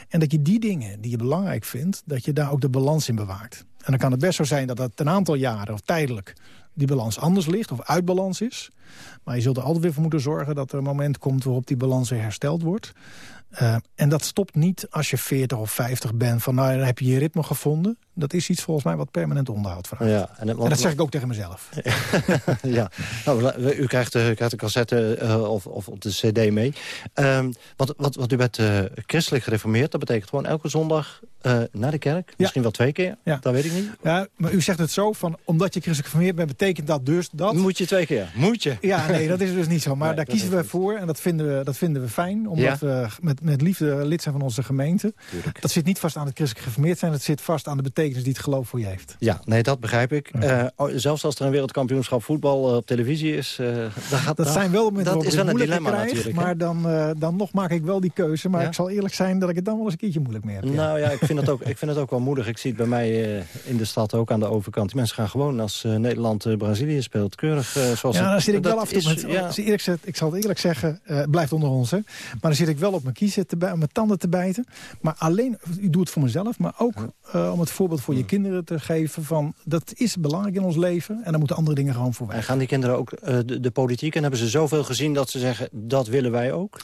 En dat je die dingen die je belangrijk vindt, dat je daar ook de balans in bewaakt. En dan kan het best zo zijn dat dat een aantal jaren of tijdelijk die balans anders ligt of uit balans is. Maar je zult er altijd weer voor moeten zorgen dat er een moment komt waarop die balans hersteld wordt. Uh, en dat stopt niet als je 40 of 50 bent. Van nou, dan heb je je ritme gevonden. Dat is iets volgens mij wat permanent onderhoud vraagt. Ja, en, en, dat zeg ik ook tegen mezelf. [laughs] ja, nou, u krijgt, uh, krijgt de cassette uh, of, of de cd mee. Um, wat, wat, wat u bent uh, christelijk gereformeerd, dat betekent gewoon elke zondag naar de kerk. Misschien ja. wel twee keer, ja. dat weet ik niet. Ja, maar u zegt het zo, van, omdat je christelijk gereformeerd bent, betekent dat dus dat... Moet je twee keer, moet je. Ja, nee, dat is dus niet zo. Maar nee, daar kiezen we voor en dat vinden we, dat vinden we fijn. Omdat ja. we met, met liefde lid zijn van onze gemeente. Tuurlijk. Dat zit niet vast aan het christelijk gereformeerd zijn. Dat zit vast aan de betekenis die het geloof voor je heeft. Ja, nee, dat begrijp ik. Ja. Uh, zelfs als er een wereldkampioenschap voetbal uh, op televisie is... [laughs] Uh, dat gaat, dat zijn wel momenten dat is wel een dilemma krijg, natuurlijk. Maar dan, dan nog maak ik wel die keuze. Maar ik zal eerlijk zijn dat ik het dan wel eens een keertje moeilijk meer heb. Nou ja, ik vind, het ook, ik vind het ook wel moedig. Ik zie het bij mij in de stad ook aan de overkant. Die mensen gaan gewoon als Nederland Brazilië speelt. Keurig zoals Ja, dan zit ik wel af en toe is, met, ja. eerlijk Ik zal het eerlijk zeggen, het blijft onder ons. Hè. Maar dan zit ik wel op mijn kiezen, te bij, mijn tanden te bijten. Maar alleen, ik doe het voor mezelf, maar ook om het voorbeeld voor je kinderen te geven van dat is belangrijk in ons leven en daar moeten andere dingen gewoon voor weg. En gaan die kinderen ook de, de, politiek en hebben ze zoveel gezien dat ze zeggen dat willen wij ook?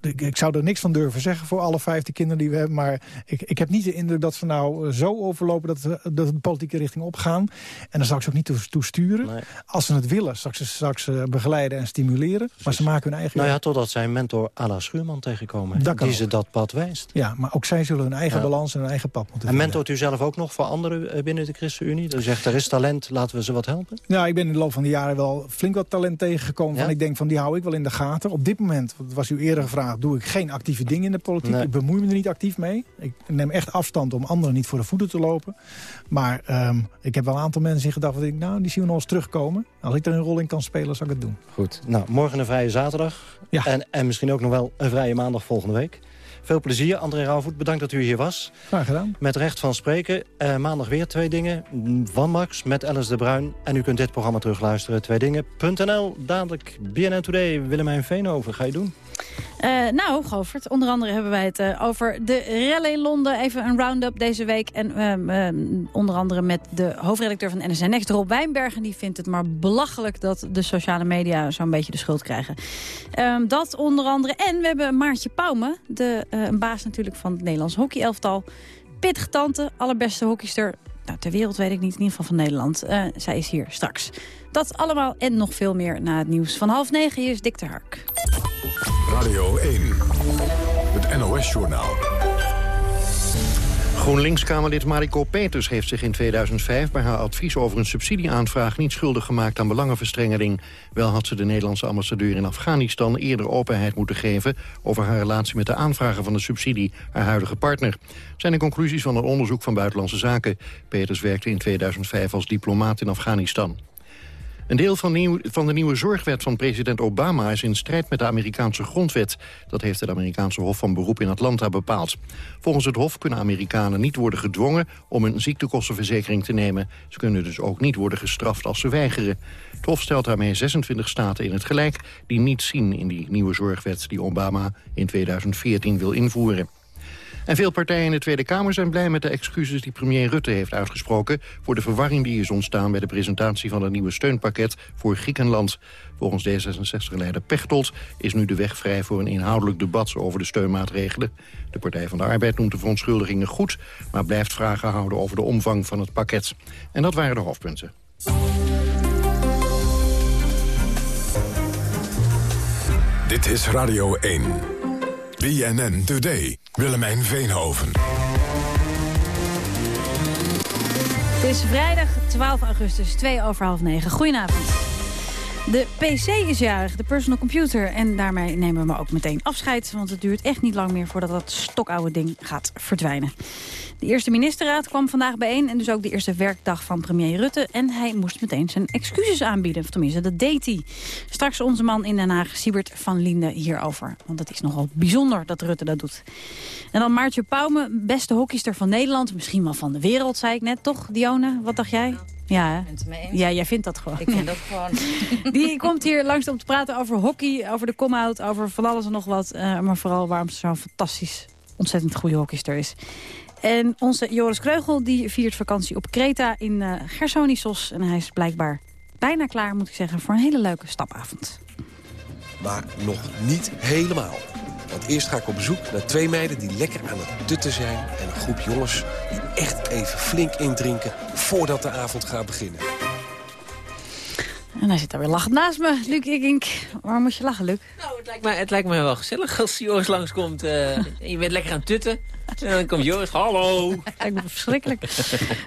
Ik, ik, zou er niks van durven zeggen voor alle vijfde kinderen die we hebben, maar ik, ik heb niet de indruk dat ze nou zo overlopen dat, we, dat de politieke richting opgaan. En dan zou ik ze ook niet toe, toe sturen. Nee. Als ze het willen, zou ik ze, ik ze begeleiden en stimuleren. Maar ze maken hun eigen... Nou ja, totdat zij mentor Ala Schuurman tegenkomen. Dat die ook. ze dat pad wijst. Ja, maar ook zij zullen hun eigen Ja. balans en hun eigen pad moeten En mentort u zelf ook nog voor anderen eh, binnen de ChristenUnie? Dat u zegt, er is talent, laten we ze wat helpen? Nou, ik ben in de loop van de jaren wel flink wat talent tegengekomen. Ja? Van, ik denk van, die hou ik wel in de gaten. Op dit moment, het was u eerder gevraagd... doe ik geen actieve dingen in de politiek. Nee. Ik bemoei me er niet actief mee. Ik neem echt afstand om anderen niet voor de voeten te lopen. Maar ehm, ik heb wel een aantal mensen in gedacht... dat ik, nou, die zien we nog eens terugkomen. Als ik er een rol in kan spelen, zal ik het doen. Goed. Nou, morgen een vrije zaterdag. Ja. En, en misschien ook nog wel een vrije maandag volgende week. Veel plezier. André Rauwvoet, bedankt dat u hier was. Graag gedaan. Met recht van spreken. Eh, maandag weer twee dingen. Van Max met Alice de Bruin. En u kunt dit programma terugluisteren. Twee dingen.nl. Dadelijk BNN Today. Willemijn Veenhoven. Ga je doen? Eh, nou, Govert, onder andere hebben wij het eh, over de rellen in Londen. Even een round-up deze week. En ehm, ehm, onder andere met de hoofdredacteur van NSN Next, Rob Wijnbergen. Die vindt het maar belachelijk dat de sociale media zo'n beetje de schuld krijgen. Ehm, dat onder andere. En we hebben Maartje Pauwme, de eh, een baas natuurlijk van het Nederlands hockeyelftal. Pittige tante, allerbeste hockeyster nou, ter wereld weet ik niet, in ieder geval van Nederland. Zij is hier straks. Dat allemaal en nog veel meer na het nieuws van half negen. Hier is Dick de Hark. Radio 1, het NOS-journaal. GroenLinks-Kamerlid Mariko Peters heeft zich in 2005 bij haar advies over een subsidieaanvraag niet schuldig gemaakt aan belangenverstrengeling. Wel had ze de Nederlandse ambassadeur in Afghanistan eerder openheid moeten geven over haar relatie met de aanvrager van de subsidie, haar huidige partner. Zijn de conclusies van een onderzoek van Buitenlandse Zaken. Peters werkte in 2005 als diplomaat in Afghanistan. Een deel van, nieuw- van de nieuwe zorgwet van president Obama is in strijd met de Amerikaanse grondwet. Dat heeft het Amerikaanse Hof van Beroep in Atlanta bepaald. Volgens het Hof kunnen Amerikanen niet worden gedwongen om een ziektekostenverzekering te nemen. Ze kunnen dus ook niet worden gestraft als ze weigeren. Het Hof stelt daarmee 26 staten in het gelijk die niet zien in die nieuwe zorgwet die Obama in 2014 wil invoeren. En veel partijen in de Tweede Kamer zijn blij met de excuses die premier Rutte heeft uitgesproken voor de verwarring die is ontstaan bij de presentatie van het nieuwe steunpakket voor Griekenland. Volgens D66-leider Pechtold is nu de weg vrij voor een inhoudelijk debat over de steunmaatregelen. De Partij van de Arbeid noemt de verontschuldigingen goed, maar blijft vragen houden over de omvang van het pakket. En dat waren de hoofdpunten. Dit is Radio 1. BNN Today. Willemijn Veenhoven. Het is vrijdag 12 augustus, 2 over half 9. Goedenavond. De PC is jarig, de personal computer. En daarmee nemen we maar ook meteen afscheid. Want het duurt echt niet lang meer voordat dat stokoude ding gaat verdwijnen. De eerste ministerraad kwam vandaag bijeen. En dus ook de eerste werkdag van premier Rutte. En hij moest meteen zijn excuses aanbieden. Of tenminste, dat deed hij. Straks onze man in Den Haag, Siebert van Linden, hierover. Want het is nogal bijzonder dat Rutte dat doet. En dan Maartje Pauwme, beste hockeyster van Nederland. Misschien wel van de wereld, zei ik net. Toch, Dione? Wat dacht jij? Ja, ja, jij vindt dat gewoon. Ik vind dat gewoon. [laughs] Die komt hier langs om te praten over hockey, over de come-out, over van alles en nog wat. eh, maar vooral waarom ze zo'n fantastisch, ontzettend goede hockeyster is. En onze Joris Kreugel die viert vakantie op Kreta in eh Gersonisos. En hij is blijkbaar bijna klaar, moet ik zeggen, voor een hele leuke stapavond. Maar nog niet helemaal. Want eerst ga ik op bezoek naar twee meiden die lekker aan het tutten zijn... en een groep jongens die echt even flink indrinken voordat de avond gaat beginnen. En hij zit daar weer lachend naast me, Luc Ikink. Waar moet je lachen, Luc? Nou, het lijkt, me, het lijkt me wel gezellig als Joris langskomt. eh en je bent lekker aan het tutten. En dan komt Joris, hallo. [laughs] Lijkt me verschrikkelijk.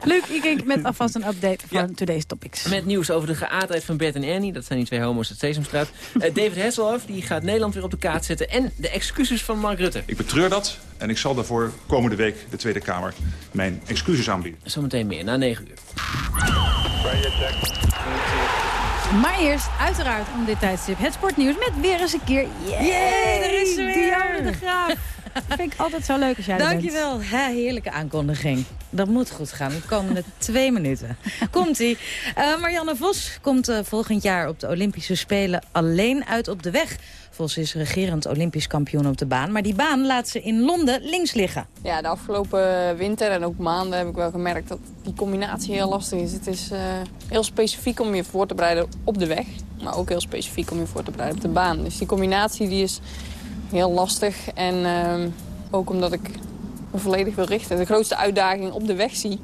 Luc Ikink met alvast een update van Today's Topics. Met nieuws over de geaardheid van Bert en Ernie. Dat zijn die twee homo's uit Sesamstraat. Eh, David Hasselhoff die gaat Nederland weer op de kaart zetten. En de excuses van Mark Rutte. Ik betreur dat en ik zal daarvoor komende week de Tweede Kamer mijn excuses aanbieden. Zometeen meer, na 9 uur. Maar eerst, uiteraard, om dit tijdstip het sportnieuws met weer eens een keer... Yay, daar is ze weer. Diane de Graaf. Dat [laughs] vind ik altijd zo leuk als jij er bent. Dankjewel. Heerlijke aankondiging. Dat moet goed gaan. De komende [laughs] twee minuten. Komt-ie. Uh, Marianne Vos komt uh, volgend jaar op de Olympische Spelen alleen uit op de weg. Vos is regerend Olympisch kampioen op de baan. Maar die baan laat ze in Londen links liggen. Ja, de afgelopen winter en ook maanden heb ik wel gemerkt dat die combinatie heel lastig is. Het is uh, heel specifiek om je voor te bereiden op de weg. Maar ook heel specifiek om je voor te bereiden op de baan. Dus die combinatie die is heel lastig. En uh, ook omdat ik me volledig wil richten. De grootste uitdaging op de weg zie.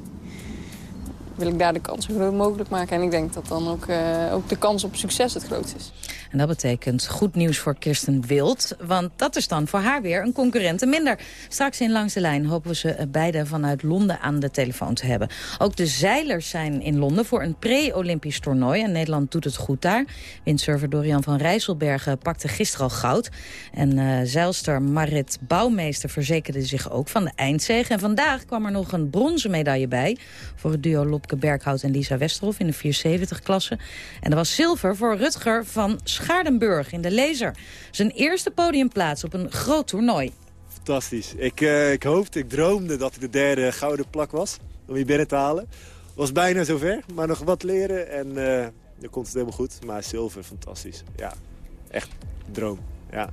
Wil ik daar de kans zo groot mogelijk maken. En ik denk dat dan ook, uh, ook de kans op succes het grootst is. En dat betekent goed nieuws voor Kirsten Wild. Want dat is dan voor haar weer een concurrente minder. Straks in Langs de Lijn hopen we ze beide vanuit Londen aan de telefoon te hebben. Ook de zeilers zijn in Londen voor een pre-Olympisch toernooi. En Nederland doet het goed daar. Windsurfer Dorian van Rijsselbergen pakte gisteren al goud. En uh, zeilster Marit Bouwmeester verzekerde zich ook van de eindzege. En vandaag kwam er nog een bronzen medaille bij... voor het duo Lopke Berghout en Lisa Westerhof in de 470-klasse. En er was zilver voor Rutger van Schaardenburg in de Laser. Zijn eerste podiumplaats op een groot toernooi. Fantastisch. Ik, uh, ik hoopte, ik droomde dat ik de derde gouden plak was om hier binnen te halen. Was bijna zover, maar nog wat leren en uh, dan komt het helemaal goed. Maar zilver, fantastisch. Ja, echt droom. Ja.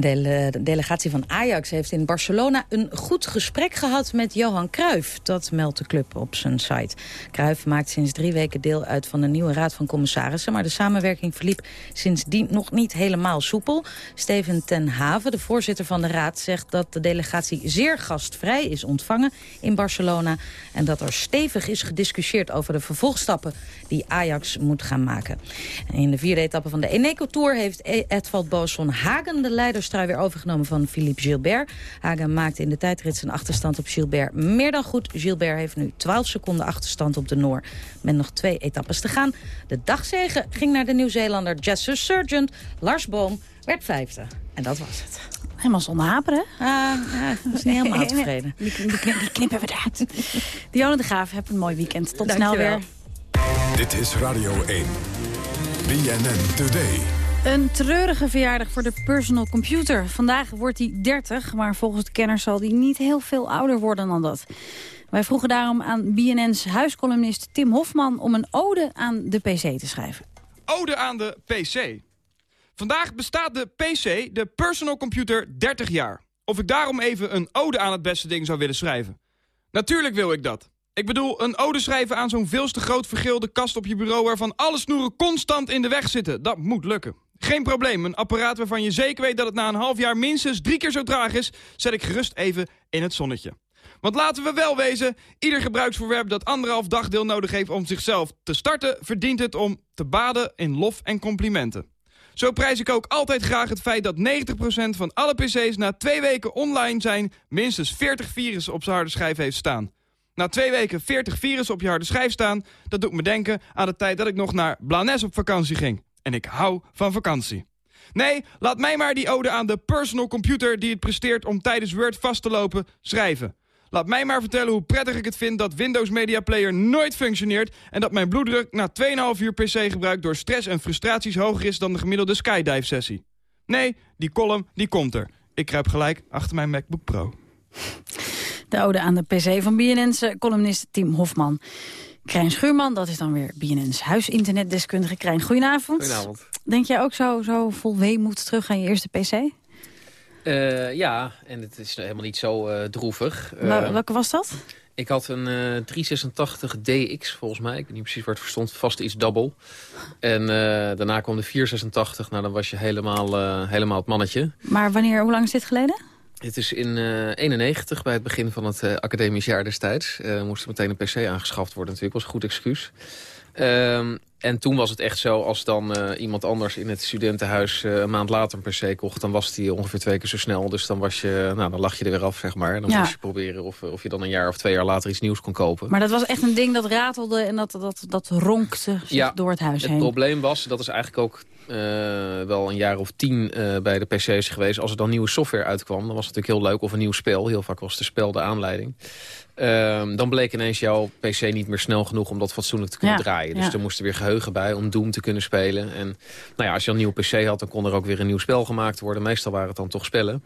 Dele delegatie van Ajax heeft in Barcelona een goed gesprek gehad met Johan Cruijff. Dat meldt de club op zijn site. Cruijff maakt sinds drie weken deel uit van de nieuwe raad van commissarissen. Maar de samenwerking verliep sindsdien nog niet helemaal soepel. Steven ten Haven, de voorzitter van de raad, zegt dat de delegatie zeer gastvrij is ontvangen in Barcelona. En dat er stevig is gediscussieerd over de vervolgstappen die Ajax moet gaan maken. In de vierde etappe van de Eneco Tour heeft Edvald Boasson Hagen de leiderstrui weer overgenomen van Philippe Gilbert. Hagen maakte in de tijdrit zijn achterstand op Gilbert meer dan goed. Gilbert heeft nu 12 seconden achterstand op de Noor. Met nog twee etappes te gaan. De dagzegen ging naar de Nieuw-Zeelander Jesse Surgeon. Lars Boom werd vijfde. En dat was het. Helemaal zonder haperen. Ah, ja, was niet helemaal tevreden. Die, die, die knippen we eruit. Dionne de Graaf, heb een mooi weekend. Tot snel weer. Dit is Radio 1. BNN Today. Een treurige verjaardag voor de personal computer. Vandaag wordt hij 30, maar volgens de kenners zal hij niet heel veel ouder worden dan dat. Wij vroegen daarom aan BNN's huiscolumnist Tim Hofman om een ode aan de PC te schrijven. Ode aan de PC. Vandaag bestaat de PC, de personal computer, 30 jaar. Of ik daarom even een ode aan het beste ding zou willen schrijven. Natuurlijk wil ik dat. Ik bedoel, een ode schrijven aan zo'n veel te groot vergeelde kast op je bureau... waarvan alle snoeren constant in de weg zitten. Dat moet lukken. Geen probleem, een apparaat waarvan je zeker weet dat het na een half jaar minstens drie keer zo traag is... zet ik gerust even in het zonnetje. Want laten we wel wezen, ieder gebruiksvoorwerp dat anderhalf dagdeel nodig heeft om zichzelf te starten... verdient het om te baden in lof en complimenten. Zo prijs ik ook altijd graag het feit dat 90% van alle pc's na twee weken online zijn... minstens 40 virussen op zijn harde schijf heeft staan. Na twee weken 40 virussen op je harde schijf staan... dat doet me denken aan de tijd dat ik nog naar Blanes op vakantie ging. En ik hou van vakantie. Nee, laat mij maar die ode aan de personal computer... die het presteert om tijdens Word vast te lopen, schrijven. Laat mij maar vertellen hoe prettig ik het vind dat Windows Media Player nooit functioneert... en dat mijn bloeddruk na 2,5 uur PC-gebruik door stress en frustraties hoger is... dan de gemiddelde skydive-sessie. Nee, die column, die komt er. Ik kruip gelijk achter mijn MacBook Pro. De ode aan de PC van BNN's columnist Tim Hofman. Krijn Schuurman, dat is dan weer BNN's huisinternetdeskundige. Krijn, goedenavond. Goedenavond. Denk jij ook zo, zo vol weemoed terug aan je eerste PC? Uh, ja, en het is helemaal niet zo uh, droevig. Uh, welke was dat? Ik had een 386 DX volgens mij. Ik weet niet precies waar het verstond. Vast iets double. En daarna kwam de 486. Nou, dan was je helemaal, helemaal het mannetje. Maar wanneer, hoe lang is dit geleden? Het is in uh, 91, bij het begin van het uh, academisch jaar destijds. Uh, moest er meteen een pc aangeschaft worden natuurlijk, was een goed excuus. Um, en toen was het echt zo, als dan iemand anders in het studentenhuis een maand later een PC kocht... dan was die ongeveer twee keer zo snel. Dus dan, was je, nou, dan lag je er weer af, zeg maar. En dan ja. moest je proberen of, of je dan een jaar of twee jaar later iets nieuws kon kopen. Maar dat was echt een ding dat ratelde en dat, dat, dat ronkte ja, door het huis het heen. Het probleem was, dat is eigenlijk ook uh, wel een jaar of tien uh, bij de PC's geweest. Als er dan nieuwe software uitkwam, dan was het natuurlijk heel leuk. Of een nieuw spel. Heel vaak was de spel de aanleiding. Uh, dan bleek ineens jouw PC niet meer snel genoeg om dat fatsoenlijk te kunnen Ja, draaien. Dus ja. er moest er weer geheugen bij om Doom te kunnen spelen. En nou ja, als je een nieuwe PC had, dan kon er ook weer een nieuw spel gemaakt worden. Meestal waren het dan toch spellen.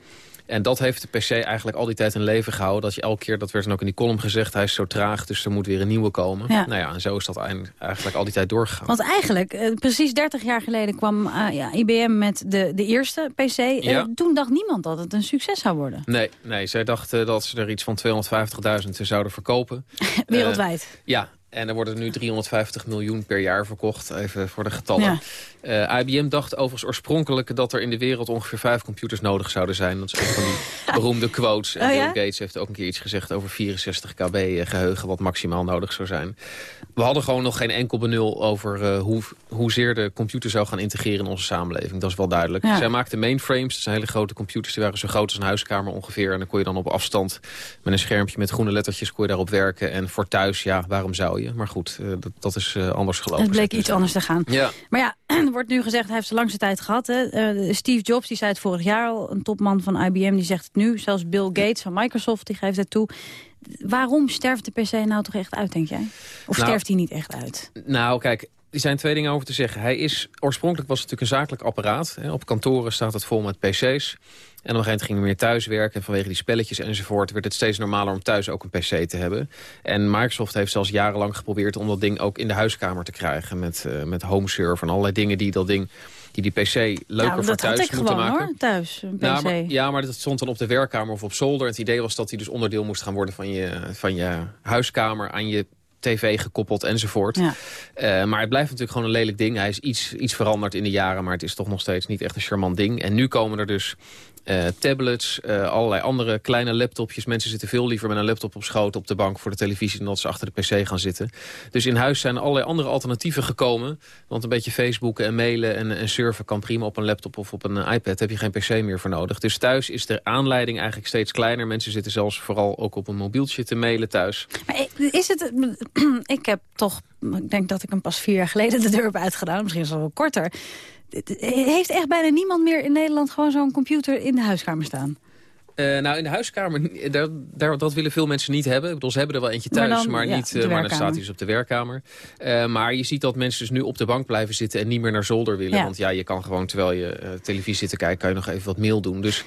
En dat heeft de PC eigenlijk al die tijd in leven gehouden. Dat je elke keer, dat werd dan ook in die column gezegd... hij is zo traag, dus er moet weer een nieuwe komen. Ja. Nou ja, en zo is dat eigenlijk al die tijd doorgegaan. Want eigenlijk, eh, precies 30 jaar geleden kwam eh, ja, IBM met de, de eerste PC. Eh, toen dacht niemand dat het een succes zou worden. Nee, nee, zij dachten dat ze er iets van 250.000 zouden verkopen. [laughs] Wereldwijd. Ja, En er worden nu 350 miljoen per jaar verkocht, even voor de getallen. Eh, IBM dacht overigens oorspronkelijk dat er in de wereld ongeveer vijf computers nodig zouden zijn. Dat is een van die [laughs] beroemde quotes. En Oh, ja? Bill Gates heeft ook een keer iets gezegd over 64 kb eh, geheugen, wat maximaal nodig zou zijn. We hadden gewoon nog geen enkel benul over uh, hoe, hoezeer de computer zou gaan integreren in onze samenleving. Dat is wel duidelijk. Ja. Zij maakten mainframes, dat zijn hele grote computers, die waren zo groot als een huiskamer ongeveer. En dan kon je dan op afstand met een schermpje met groene lettertjes kon je daarop werken. En voor thuis, ja, waarom zou je? Maar goed, uh, dat, dat, is uh, anders gelopen. Het bleek iets anders te gaan. Ja. Maar ja, [clears throat] er wordt nu gezegd, hij heeft de langste tijd gehad. Hè. Uh, Steve Jobs, die zei het vorig jaar al. Een topman van IBM, die zegt het nu. Zelfs Bill Gates van Microsoft, die geeft het toe. Waarom sterft de PC nou toch echt uit, denk jij? Of nou, sterft hij niet echt uit? Nou, kijk, er zijn twee dingen over te zeggen. Hij is, oorspronkelijk was het natuurlijk een zakelijk apparaat. Hè. Op kantoren staat het vol met pc's. En op een gegeven moment gingen we meer thuiswerken. En vanwege die spelletjes enzovoort werd het steeds normaler om thuis ook een pc te hebben. En Microsoft heeft zelfs jarenlang geprobeerd om dat ding ook in de huiskamer te krijgen. Met, uh, met homeserve en allerlei dingen die dat ding die die pc leuker nou, voor thuis moeten gewoon, maken. Hoor, thuis, een PC. Nou, maar, ja, maar dat stond dan op de werkkamer of op zolder. Het idee was dat hij dus onderdeel moest gaan worden van je, van je huiskamer aan je tv gekoppeld enzovoort. Ja. Uh, maar het blijft natuurlijk gewoon een lelijk ding. Hij is iets, iets veranderd in de jaren, maar het is toch nog steeds niet echt een charmant ding. En nu komen er dus uh, tablets, uh, allerlei andere kleine laptopjes. Mensen zitten veel liever met een laptop op schoot op de bank voor de televisie... dan dat ze achter de pc gaan zitten. Dus in huis zijn allerlei andere alternatieven gekomen. Want een beetje facebooken en mailen en, en surfen kan prima op een laptop of op een uh, iPad. heb je geen pc meer voor nodig. Dus thuis is de aanleiding eigenlijk steeds kleiner. Mensen zitten zelfs vooral ook op een mobieltje te mailen thuis. Maar is het... [clears throat] ik heb toch... Ik denk dat ik hem pas vier jaar geleden de deur heb uitgedaan. Misschien is het wel korter heeft echt bijna niemand meer in Nederland gewoon zo'n computer in de huiskamer staan? Uh, nou, in de huiskamer, daar, daar, dat willen veel mensen niet hebben. Ik bedoel, ze hebben er wel eentje thuis, maar, dan, maar niet, uh, maar dan staat hij dus op de werkkamer. Uh, maar je ziet dat mensen dus nu op de bank blijven zitten en niet meer naar zolder willen. Ja. Want ja, je kan gewoon, terwijl je eh, televisie zit te kijken, kan je nog even wat mail doen. Dus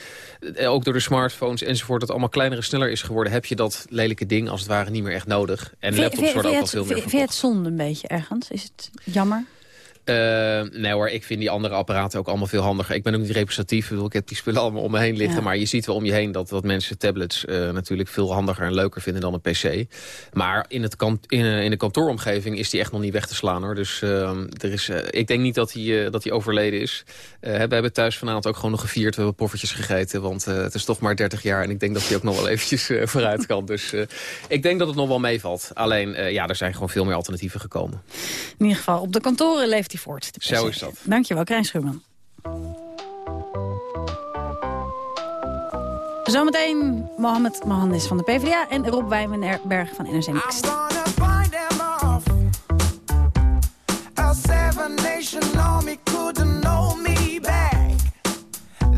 ook door de smartphones enzovoort, dat allemaal kleiner en sneller is geworden, heb je dat lelijke ding als het ware niet meer echt nodig. En laptops worden ook al veel meer Vind je het zonde een beetje ergens? Is het jammer? Uh, nee hoor, ik vind die andere apparaten ook allemaal veel handiger. Ik ben ook niet representatief, ik, bedoel, ik heb die spullen allemaal om me heen liggen. Ja. Maar je ziet wel om je heen dat, dat mensen tablets uh, natuurlijk veel handiger en leuker vinden dan een pc. Maar in, het kant, in, in de kantooromgeving is die echt nog niet weg te slaan hoor. Dus er is, ik denk niet dat hij dat overleden is. we hebben thuis vanavond ook gewoon nog gevierd. We hebben poffertjes gegeten, want het is toch maar 30 jaar. En ik denk dat hij ook nog wel eventjes vooruit kan. Dus ik denk dat het nog wel meevalt. Alleen, ja, er zijn gewoon veel meer alternatieven gekomen. In ieder geval, op de kantoren leeft hij voort. Zo is dat. Dankjewel, Krijn Schuurman. Zometeen Mohamed Mohandes van de PvdA en Rob Wijmenberg van NRC Next.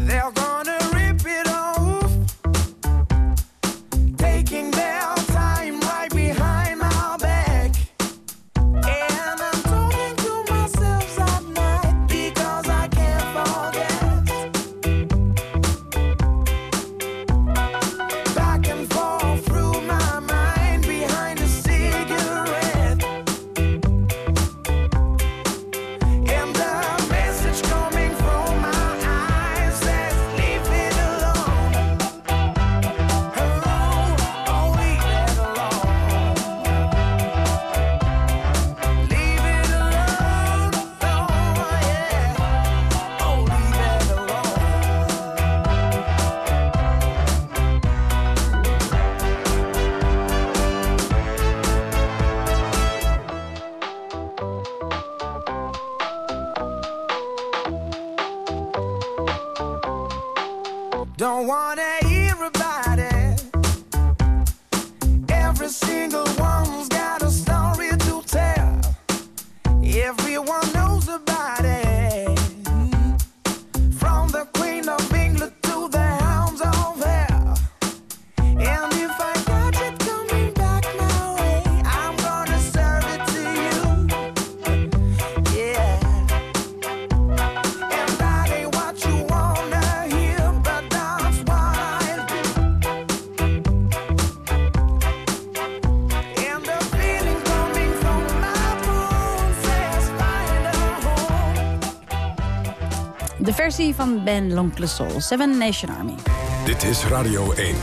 They're gonna Van Ben L'Oncle Soul, Seven Nation Army. Dit is Radio 1.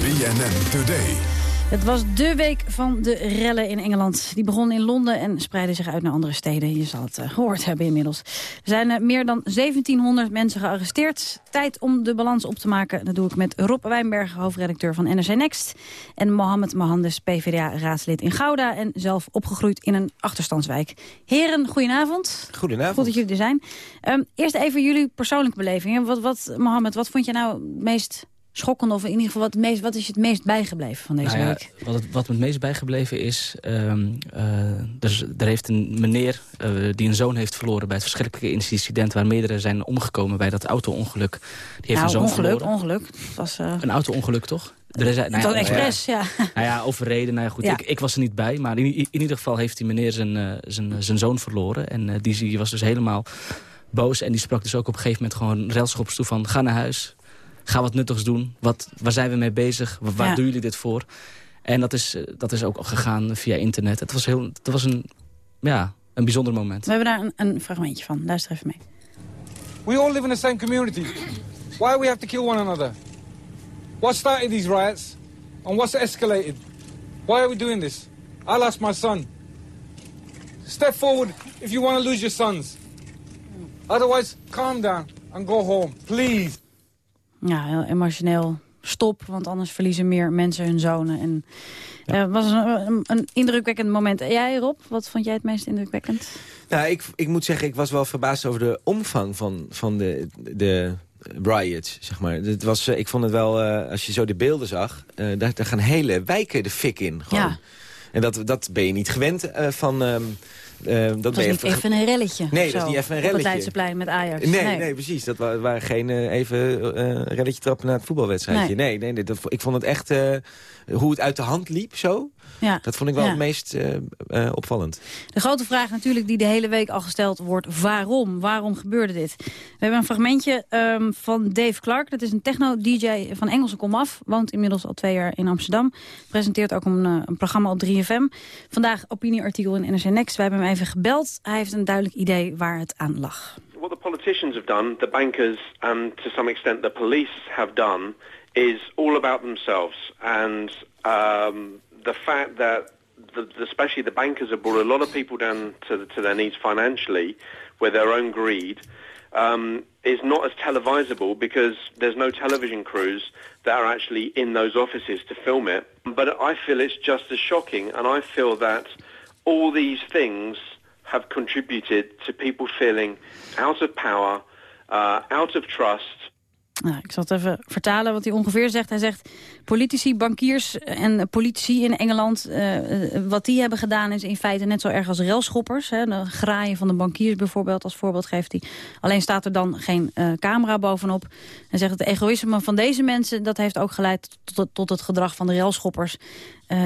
BNN Today. Het was de week van de rellen in Engeland. Die begon in Londen en spreidde zich uit naar andere steden. Je zal het uh, gehoord hebben inmiddels. Er zijn uh, meer dan 1700 mensen gearresteerd. Tijd om de balans op te maken. Dat doe ik met Rob Wijnberg, hoofdredacteur van NRC Next. En Mohammed Mohandes, PvdA-raadslid in Gouda. En zelf opgegroeid in een achterstandswijk. Heren, goedenavond. Goedenavond. Goed dat jullie er zijn. Um, eerst even jullie persoonlijke belevingen. Wat, wat, Mohammed, wat vond je nou het meest schokkend? Of in ieder geval, wat, het meest, wat is je het meest bijgebleven van deze nou ja, week? Wat, het, wat me het meest bijgebleven is... Um, uh, dus, er heeft een meneer uh, die een zoon heeft verloren... bij het verschrikkelijke incident waar meerdere zijn omgekomen... bij dat auto-ongeluk. Die heeft nou, een zoon ongeluk, verloren. ongeluk. Het was, uh... Een auto-ongeluk, toch? Er is, nou het was expres, ja. ja. Nou ja, overreden. Nou ja, goed, Ja. Ik, ik was er niet bij. Maar in, in ieder geval heeft die meneer zijn, uh, zijn, zijn zoon verloren. En uh, die, die was dus helemaal boos. En die sprak dus ook op een gegeven moment gewoon railschoppers toe van... ga naar huis, ga wat nuttigs doen. Wat, waar zijn we mee bezig? Waar, waar Ja. doen jullie dit voor? En dat is, eh, dat is ook gegaan via internet. Het was, heel, het was een, ja, een bijzonder moment. We hebben daar een, een fragmentje van. Luister even mee. We all live in the same community. Why we have to kill one another? What started these riots? And what's escalated? Why are we doing this? I lost my son. Step forward if you want to lose your sons. Otherwise, calm down and go home, please. Ja, heel emotioneel. Stop, want anders verliezen meer mensen hun zonen. En, eh, Het was een, een, een indrukwekkend moment. Jij, Rob, wat vond jij het meest indrukwekkend? Nou, ik, ik moet zeggen, ik was wel verbaasd over de omvang van, van de, de riots, zeg maar. Het was, eh, ik vond het wel, eh, als je zo de beelden zag... eh, daar, daar gaan hele wijken de fik in. Gewoon. Ja. En dat, dat ben je niet gewend eh, van... ehm, eh, dat was niet even een relletje. Nee, dat is niet even een Op het relletje. Leidseplein met Ajax. Nee, nee, precies. Dat wa- waren geen eh, even eh relletje trappen na het voetbalwedstrijdje. Nee, nee, nee, dat, ik vond het echt... hoe het uit de hand liep zo... Ja. Dat vond ik wel Ja. het meest eh, eh, opvallend. De grote vraag natuurlijk die de hele week al gesteld wordt. Waarom? Waarom gebeurde dit? We hebben een fragmentje ehm, van Dave Clark. Dat is een techno-dj van Engelse komaf. Woont inmiddels al twee jaar in Amsterdam. Presenteert ook een, eh, een programma op 3FM. Vandaag opinieartikel in NRC Next. We hebben hem even gebeld. Hij heeft een duidelijk idee waar het aan lag. What the politicians have done, the bankers and to some extent the police have done, is all about themselves. And um, the fact that the, especially the bankers have brought a lot of people down to, to their knees financially with their own greed um, is not as televisable because there's no television crews that are actually in those offices to film it. But I feel it's just as shocking and I feel that all these things have contributed to people feeling out of power, uh, out of trust, Nou, ik zal het even vertalen wat hij ongeveer zegt. Hij zegt, politici, bankiers en politici in Engeland... eh, eh, wat die hebben gedaan is in feite net zo erg als railschoppers. Hè, de graaien van de bankiers bijvoorbeeld, als voorbeeld geeft hij. Alleen staat er dan geen eh, camera bovenop. Hij zegt, het egoïsme van deze mensen... dat heeft ook geleid tot, het gedrag van de railschoppers.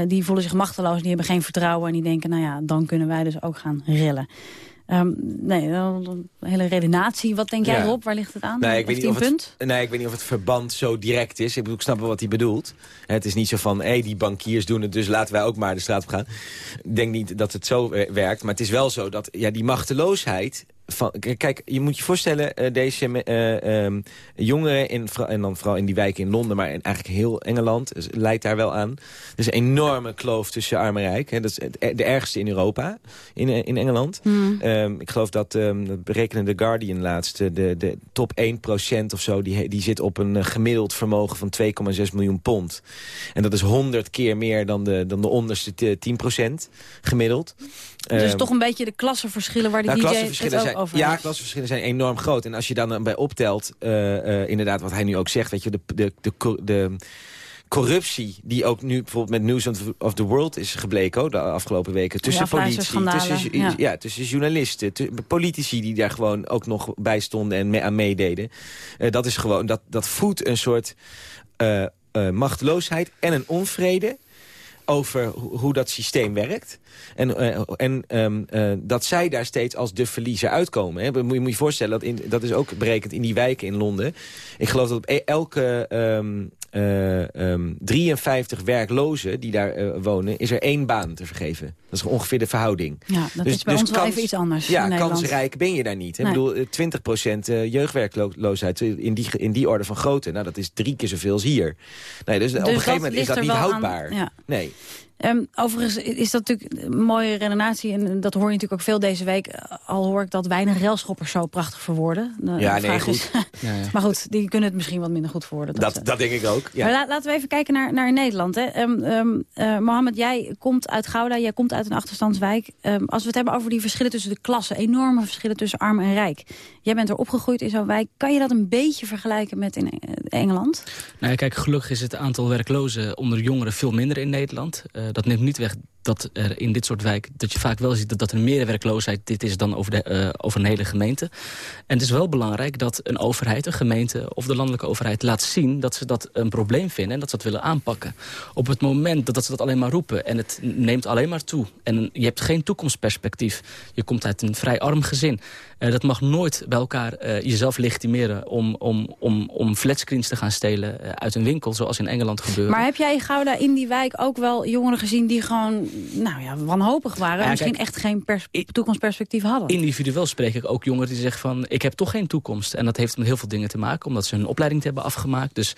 Die voelen zich machteloos, die hebben geen vertrouwen... en die denken, nou ja, dan kunnen wij dus ook gaan rillen. Ehm, nee, een hele redenatie. Wat denk jij Ja. Rob? Waar ligt het aan? Nee, ik weet, niet of punt? het, nee, ik weet niet of het verband zo direct is. Ik, bedoel, ik snap wel wat hij bedoelt. Het is niet zo van, hé, die bankiers doen het, dus laten wij ook maar de straat op gaan. Ik denk niet dat het zo werkt, maar het is wel zo dat ja, die machteloosheid... Van, kijk, je moet je voorstellen, eh, deze eh, ehm, jongeren, in, en dan vooral in die wijken in Londen... maar in eigenlijk heel Engeland, dus leidt daar wel aan. Er is een enorme kloof tussen arm en rijk. Hè. Dat is het- de ergste in Europa, in, eh, in Engeland. Ehm, ik geloof dat, ehm dat berekende The Guardian laatst... de, de top 1% of zo, die, die zit op een gemiddeld vermogen van 2,6 miljoen pond. En dat is 100 keer meer dan de, dan de onderste t- 10% gemiddeld. Dus Ehm, toch een beetje de klassenverschillen waar die nou, DJ klassenverschillen zijn, over Ja, heeft. klassenverschillen zijn enorm groot. En als je dan eh, bij optelt, eh, eh, inderdaad wat hij nu ook zegt... Weet je, de, de, de, co- de corruptie die ook nu bijvoorbeeld met News of the- World is gebleken... ook de afgelopen weken, tussen Ja, politie, afluisterschandalen, tussen, ja. ja. tussen journalisten... politici die daar gewoon ook nog bij stonden en mee, aan meededen. Dat is gewoon, dat, dat voedt een soort eh, machteloosheid en een onvrede over ho- hoe dat systeem werkt. En, eh, en ehm, eh, dat zij daar steeds als de verliezer uitkomen. Hè. Moet, je, moet je voorstellen, dat, in, dat is ook berekend in die wijken in Londen. Ik geloof dat op e- elke... ehm, eh, ehm, 53 werklozen die daar eh, wonen... is er één baan te vergeven. Dat is ongeveer de verhouding. Ja, dat is bij ons wel even iets anders Ja, kansrijk ben je daar niet. Nee. Ik bedoel, eh, 20% eh, jeugdwerkloosheid in die, in die orde van grootte. Nou, dat is drie keer zoveel als hier. Nee, dus, op een dat gegeven moment is dat niet aan- houdbaar. ja. Nee. Ehm, overigens is dat natuurlijk een mooie redenatie. En dat hoor je natuurlijk ook veel deze week. Al hoor ik dat weinig railschoppers zo prachtig verwoorden. De Ja, nee, goed. is- Ja, ja. [laughs] maar goed, die kunnen het misschien wat minder goed verwoorden. Dat, dat denk ik ook. Ja. Maar la- laten we even kijken naar, naar Nederland. Hè. Ehm, ehm, eh, Mohammed, jij komt uit Gouda, jij komt uit een achterstandswijk. Ehm, als we het hebben over die verschillen tussen de klassen... enorme verschillen tussen arm en rijk. Jij bent er opgegroeid in zo'n wijk. Kan je dat een beetje vergelijken met in eh, Engeland? Nou ja, kijk, gelukkig is het aantal werklozen onder jongeren veel minder in Nederland. Eh, dat neemt niet weg dat er in dit soort wijken... dat je vaak wel ziet dat, dat er meer werkloosheid dit is dan over, de, eh, over een hele gemeente. En het is wel belangrijk dat een overheid, een gemeente of de landelijke overheid... laat zien dat ze dat een probleem vinden en dat ze dat willen aanpakken. Op het moment dat, dat ze dat alleen maar roepen en het neemt alleen maar toe... en je hebt geen toekomstperspectief, je komt uit een vrij arm gezin... eh, dat mag nooit bij elkaar eh, jezelf legitimeren om, om, om, om flatscreens te gaan stelen uit een winkel... zoals in Engeland gebeurt. Maar heb jij Gouda in die wijk ook wel jongeren gezien... die gewoon nou ja, wanhopig waren en Ja, misschien echt geen pers- toekomstperspectief hadden? Individueel spreek ik ook jongeren die zeggen van... ik heb toch geen toekomst. En dat heeft met heel veel dingen te maken... omdat ze hun opleiding hebben afgemaakt. Dus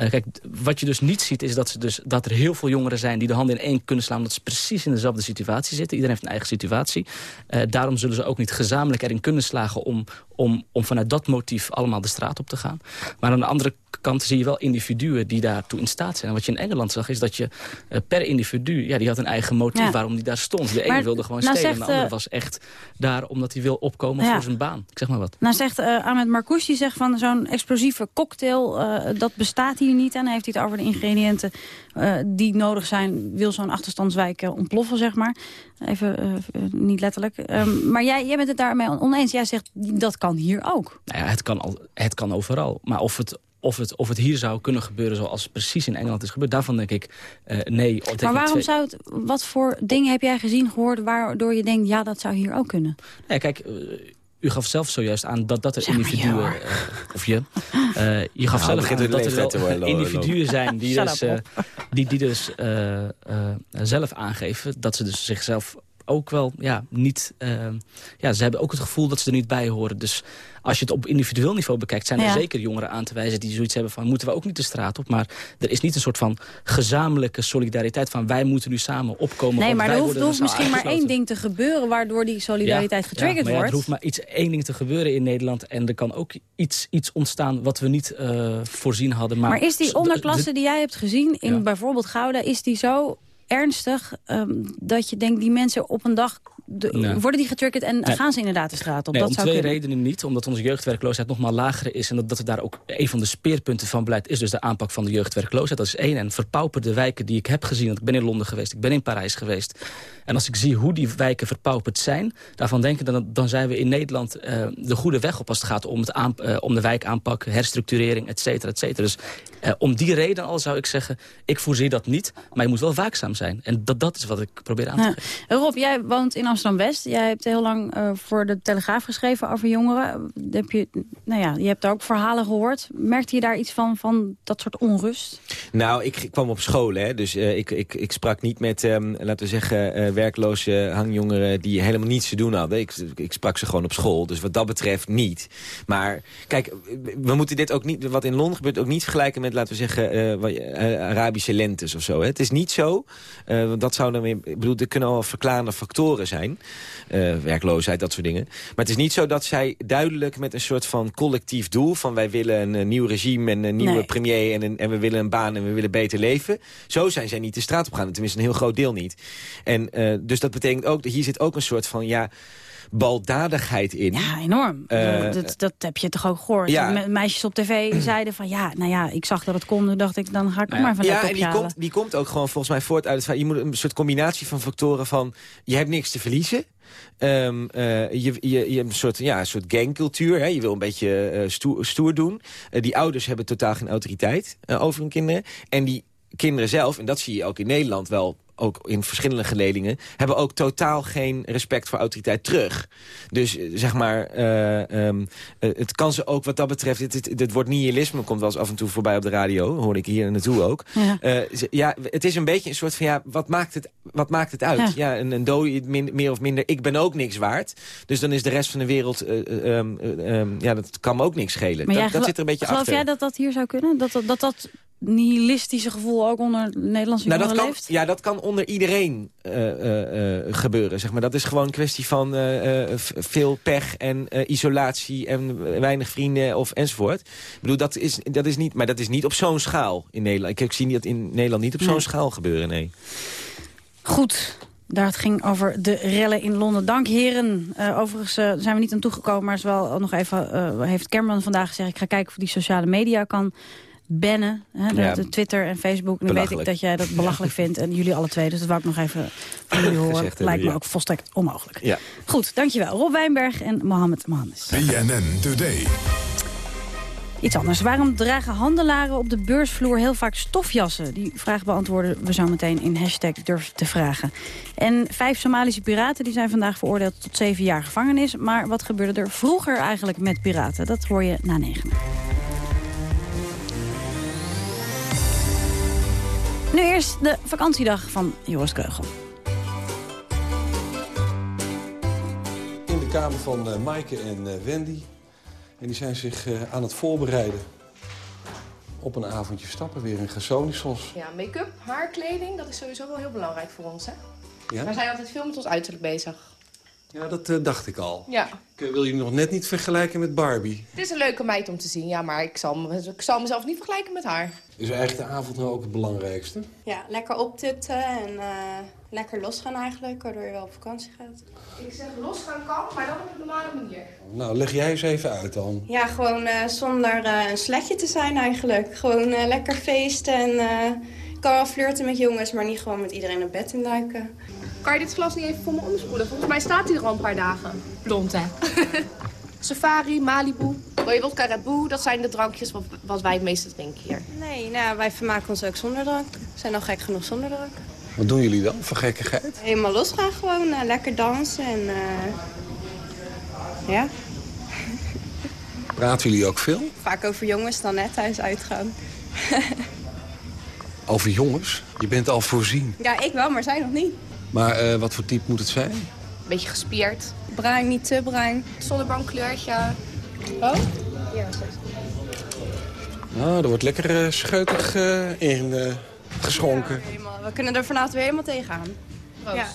eh, kijk, wat je dus niet ziet is dat, ze dus, dat er heel veel jongeren zijn... die de handen in één kunnen slaan... omdat ze precies in dezelfde situatie zitten. Iedereen heeft een eigen situatie. Eh, daarom zullen ze ook niet gezamenlijk erin kunnen slagen... om, om, om vanuit dat motief allemaal de straat op te gaan. Maar aan de andere kant zie je wel individuen die daartoe in staat zijn. En wat je in Engeland zag is dat je eh, per individu... ja, die had een eigen motief Ja. waarom die daar stond. De ene wilde gewoon nou stelen zegt, de andere was echt daar omdat hij wil opkomen Ja. voor zijn baan. Ik zeg maar wat. Nou zegt Ahmed Marcouch, die zegt van zo'n explosieve cocktail... dat bestaat hier niet. En dan heeft hij het over de ingrediënten eh, die nodig zijn... wil zo'n achterstandswijk eh, ontploffen, zeg maar. Even eh, niet letterlijk. Ehm, maar jij, jij bent het daarmee oneens. Jij zegt, dat kan hier ook. Nou ja, het kan, al, het kan overal. Maar of het, of, het, of het hier zou kunnen gebeuren zoals precies in Engeland is gebeurd... daarvan denk ik, eh, nee. Maar waarom twee- zou het... Wat voor dingen heb jij gezien, gehoord... waardoor je denkt, ja, dat zou hier ook kunnen? Ja, kijk, eh, u gaf zelf zojuist aan dat, dat er Zeg maar je, individuen... eh, of je. eh, je gaf Nou, zelf aan dat er wel worden, individuen zijn die dus, eh, die, die dus eh, eh, zelf aangeven... dat ze dus zichzelf ook wel ja, niet... eh, ja, ze hebben ook het gevoel dat ze er niet bij horen. Dus als je het op individueel niveau bekijkt... zijn er Ja. zeker jongeren aan te wijzen die zoiets hebben van... moeten we ook niet de straat op? Maar er is niet een soort van gezamenlijke solidariteit... van wij moeten nu samen opkomen. Nee, maar er hoeft, hoeft misschien maar één ding te gebeuren... waardoor die solidariteit getriggerd maar ja, wordt. er hoeft maar iets, één ding te gebeuren in Nederland. En er kan ook iets, iets ontstaan wat we niet eh, voorzien hadden. Maar, Maar, is die de- onderklasse de- die jij hebt gezien in Ja. bijvoorbeeld Gouda... is die zo ernstig ehm, dat je denkt die mensen op een dag... de- Nee. worden die getriggerd en Nee. gaan ze inderdaad de straat op? Nee, dat om zou twee kunnen. redenen niet. Omdat onze jeugdwerkloosheid nog maar lager is. En dat, dat we daar ook een van de speerpunten van beleid is dus de aanpak van de jeugdwerkloosheid. Dat is één. En verpauperde wijken die ik heb gezien. Want ik ben in Londen geweest, ik ben in Parijs geweest. En als ik zie hoe die wijken verpauperd zijn... daarvan denk ik dan, dan zijn we in Nederland eh, de goede weg op... als het gaat om, het aan, eh, om de wijkaanpak, herstructurering, et cetera, et cetera. Dus eh, om die reden al zou ik zeggen... ik voorzie dat niet, maar je moet wel waakzaam zijn. En dat, dat is wat ik probeer aan te Ja. geven. Rob, jij woont in Amsterdam-West. Jij hebt heel lang eh, voor de Telegraaf geschreven over jongeren. Heb je, nou ja, je hebt daar ook verhalen gehoord. Merkte je daar iets van, van dat soort onrust? Nou, ik kwam op school, hè, dus eh, ik, ik, ik sprak niet met, ehm, laten we zeggen, eh, werkloze hangjongeren die helemaal niets te doen hadden. Ik, sprak ze gewoon op school, dus wat dat betreft niet. Maar kijk, we moeten dit ook niet, wat in Londen gebeurt, ook niet vergelijken met, laten we zeggen, Arabische lentes of zo. Hè. Het is niet zo, dat zou dan weer, ik bedoel, er kunnen al verklarende factoren zijn. Eh, werkloosheid, dat soort dingen. Maar het is niet zo dat zij duidelijk met een soort van collectief doel... van wij willen een, eh, nieuw regime en een nieuwe Nee. premier... En, een, en we willen een baan en we willen beter leven. Zo zijn zij niet de straat op gaan. Tenminste, een heel groot deel niet. En eh, dus dat betekent ook, hier zit ook een soort van... ja baldadigheid in. Ja, enorm. Eh, dat, dat heb je toch ook gehoord. ja. Me- Meisjes op tv [clears throat] zeiden van ja, nou ja, ik zag dat het kon. Toen dacht ik, dan ga ik ook maar van ja, en die komt, die komt ook gewoon volgens mij voort uit het feit... je moet een soort combinatie van factoren van... je hebt niks te verliezen... Ehm, eh, je, je, je hebt een soort, ja, een soort gangcultuur. Hè? Je wil een beetje eh, stoer, stoer doen. Die ouders hebben totaal geen autoriteit over hun kinderen. En die kinderen zelf, en dat zie je ook in Nederland wel ook in verschillende geledingen... hebben ook totaal geen respect voor autoriteit terug. Dus eh, zeg maar, eh, ehm, eh, het kan ze ook wat dat betreft... Het, het, het woord nihilisme komt wel eens af en toe voorbij op de radio. hoor ik hier naartoe ook. Ja. Ze- ja, het is een beetje een soort van, ja, wat maakt het, wat maakt het uit? Ja, een, een dode, min- meer of minder, ik ben ook niks waard. Dus dan is de rest van de wereld, eh, eh, ehm, eh, ehm, ja, dat kan me ook niks schelen. Maar Dat, dat zit er een beetje geloof achter. jij dat dat hier zou kunnen? Dat dat, dat, dat nihilistische gevoel ook onder Nederlandse Nou, dat kan, ja, dat kan onder iedereen eh, eh, eh, gebeuren. Zeg maar. Dat is gewoon een kwestie van veel pech en isolatie en weinig vrienden of enzovoort. Ik bedoel, dat is, dat is niet, maar dat is niet op zo'n schaal in Nederland. Ik, ik zie dat in Nederland niet op zo'n Nee. schaal gebeuren, nee. Goed, daar het ging over de rellen in Londen. Dank heren. Overigens zijn we niet aan toegekomen, maar is wel nog even, heeft Cameron vandaag gezegd... ik ga kijken of die sociale media kan bannen. Hè, de, Ja. de Twitter en Facebook. Nu weet ik dat jij dat belachelijk vindt en jullie alle twee. Dus dat wou ik nog even van jullie [laughs] horen. Gezegd hebben, Lijkt me ja. ook volstrekt onmogelijk. Ja. Goed, dankjewel. Rob Wijnberg en Mohammed Mohammed. BNN Today. Iets anders. Waarom dragen handelaren op de beursvloer heel vaak stofjassen? Die vraag beantwoorden we zo meteen in hashtag durf te vragen. En vijf Somalische piraten die zijn vandaag veroordeeld tot zeven jaar gevangenis. Maar wat gebeurde er vroeger eigenlijk met piraten? Dat hoor je na negen. Nu eerst de vakantiedag van Joris Kreugel. In de kamer van eh Maaike en eh, Wendy. En die zijn zich eh, aan het voorbereiden op een avondje stappen weer in Gersonisos. Ja, make-up, haar, kleding, dat is sowieso wel heel belangrijk voor ons, hè? Ja? Wij zijn altijd veel met ons uiterlijk bezig. Ja, dat dacht ik al. Ja, Ik wil je nog net niet vergelijken met Barbie. het is een leuke meid om te zien, ja, maar ik zal, me- ik zal mezelf niet vergelijken met haar. Is eigenlijk de avond nou ook het belangrijkste? Ja, lekker optutten en eh, lekker losgaan eigenlijk, waardoor je wel op vakantie gaat. Ik zeg los gaan kan, maar dan op een normale manier. Nou, leg jij eens even uit dan. Ja, gewoon eh, zonder eh, een sletje te zijn eigenlijk. Gewoon eh, lekker feesten en eh, ik kan wel flirten met jongens, maar niet gewoon met iedereen op bed induiken. Kan je dit glas niet even voor me omspoelen? Volgens mij staat hij er al een paar dagen. Blond, hè? [laughs] Safari, Malibu, Red Bull, dat zijn de drankjes wat, wat wij het meeste drinken hier. Nee, nou, wij vermaken ons ook zonder drank. We zijn al gek genoeg zonder drank. Wat doen jullie dan voor gekkigheid? Helemaal losgaan gewoon, eh, lekker dansen en eh, ja, Praten jullie ook veel? vaak over jongens dan net thuis uitgaan. [laughs] Over jongens? Je bent al voorzien. Ja, ik wel, maar zij nog niet. Maar eh, wat voor type moet het zijn? Beetje gespierd. Bruin, niet te bruin. Zonnebankkleurtje. Oh? Ja, zo. Nou, er wordt lekker eh, scheutig eh, in eh, geschonken. We kunnen er vanavond weer helemaal tegenaan. Proost. Ja.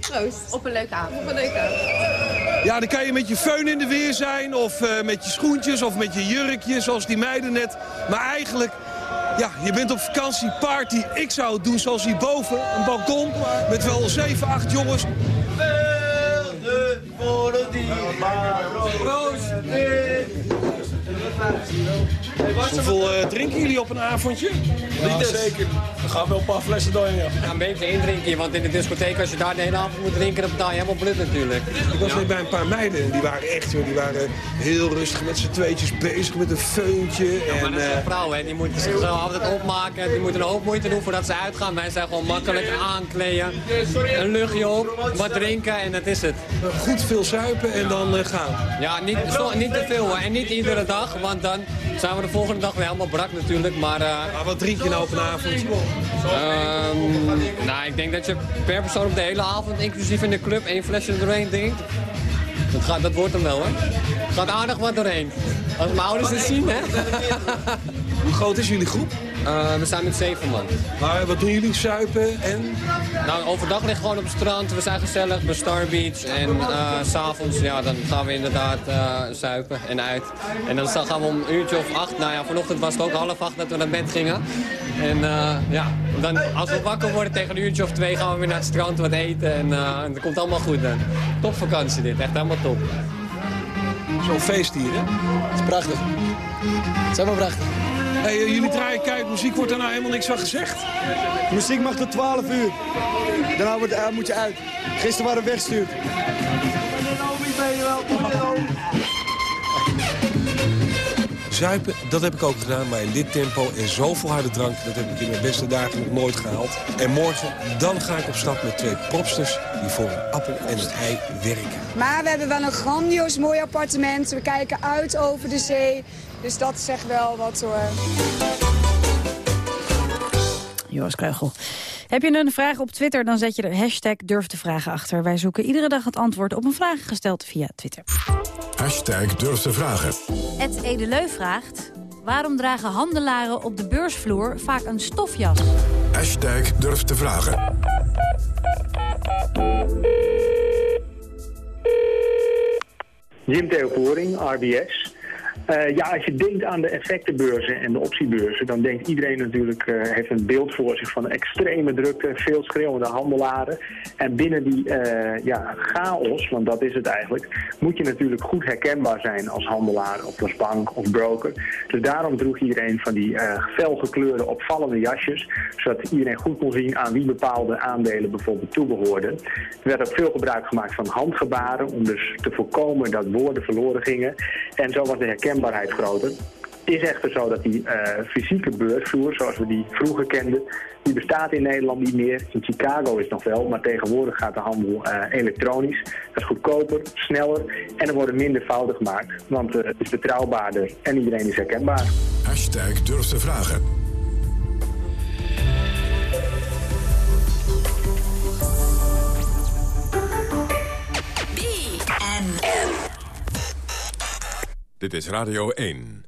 Proost. Op een leuke avond. Op een leuke avond. Ja, dan kan je met je föhn in de weer zijn, of eh, met je schoentjes, of met je jurkje, zoals die meiden net. Maar eigenlijk, ja, je bent op vakantie, party. Ik zou het doen zoals hierboven, een balkon met wel zeven, acht jongens. por día. Hoeveel eh, drinken jullie op een avondje? Ja, zeker. We gaan wel een paar flessen doorheen, ja. Ja, een beetje indrinken, want in de discotheek, als je daar de hele avond moet drinken, dan betaal je helemaal blut natuurlijk. Ik was net bij een paar meiden en die waren echt, joh, die waren heel rustig met z'n tweetjes bezig met een feuntje. Maar en, dat zijn eh, vrouwen, hè. die moeten zich zo altijd opmaken. Die moeten een hoop moeite doen voordat ze uitgaan. Wij zijn gewoon makkelijk aankleden, een luchtje op, wat drinken en dat is het. Goed veel zuipen en dan eh, gaan. Ja, niet, zo- niet te veel hoor. En niet iedere dag, want dan zijn we de volgende dag weer helemaal brak natuurlijk. Maar, maar wat drink je nou op een avond? Ehm, nou, ik denk dat je per persoon op de hele avond, inclusief in de club, één flesje doorheen drinkt. Dat, gaat, dat wordt hem wel hoor. Gaat aardig wat doorheen. Als mijn ouders het zien, hè. [laughs] Hoe groot is jullie groep? Eh, we zijn met zeven man. Maar wat doen jullie? Zuipen en? Nou, overdag ligt gewoon op het strand. We zijn gezellig bij Star Beach. En eh, s s'avonds, ja, dan gaan we inderdaad eh, zuipen en uit. En dan gaan we om een uurtje of acht. Nou ja, vanochtend was het ook half acht dat we naar bed gingen. En eh, ja, dan, als we wakker worden tegen een uurtje of twee gaan we weer naar het strand wat eten. En eh dat komt allemaal goed dan. Top vakantie dit, echt helemaal top. Zo'n feest hier, hè? Het is prachtig. Het is helemaal prachtig. Hey, eh, jullie draaien kijkmuziek, wordt daar nou helemaal niks van gezegd? Muziek mag tot 12 uur. Daarna wordt, eh, moet je uit. Gisteren waren we weggestuurd. Zuipen, dat heb ik ook gedaan, maar in dit tempo en zoveel harde drank... dat heb ik in mijn beste dagen nog nooit gehaald. En morgen, dan ga ik op stap met twee propsters... die voor een appel en een ei werken. Maar we hebben wel een grandioos mooi appartement. We kijken uit over de zee. Dus dat zegt wel wat hoor. Joris Kreugel. Heb je een vraag op Twitter, dan zet je er hashtag durf te vragen achter. Wij zoeken iedere dag het antwoord op een vraag gesteld via Twitter. Hashtag durf te vragen. Het Edeleu vraagt... waarom dragen handelaren op de beursvloer vaak een stofjas? Hashtag durf te vragen. Jim Theoporing, RBS. Uh, ja, als je denkt aan de effectenbeurzen en de optiebeurzen... dan denkt iedereen natuurlijk, uh, heeft een beeld voor zich van extreme drukte... veel schreeuwende handelaren. En binnen die uh, ja, chaos, want dat is het eigenlijk... moet je natuurlijk goed herkenbaar zijn als handelaar of als bank of broker. Dus daarom droeg iedereen van die felgekleurde opvallende jasjes... zodat iedereen goed kon zien aan wie bepaalde aandelen bijvoorbeeld toebehoorden. Er werd ook veel gebruik gemaakt van handgebaren... om dus te voorkomen dat woorden verloren gingen. En zo was de herkenbaarheid Het is echter zo dat die uh, fysieke beursvloer, zoals we die vroeger kenden, die bestaat in Nederland niet meer. In Chicago is nog wel, maar tegenwoordig gaat de handel uh, elektronisch. Dat is goedkoper, sneller en er worden minder fouten gemaakt. Want uh, het is betrouwbaarder en iedereen is herkenbaar. Hashtag te vragen. Dit is Radio 1.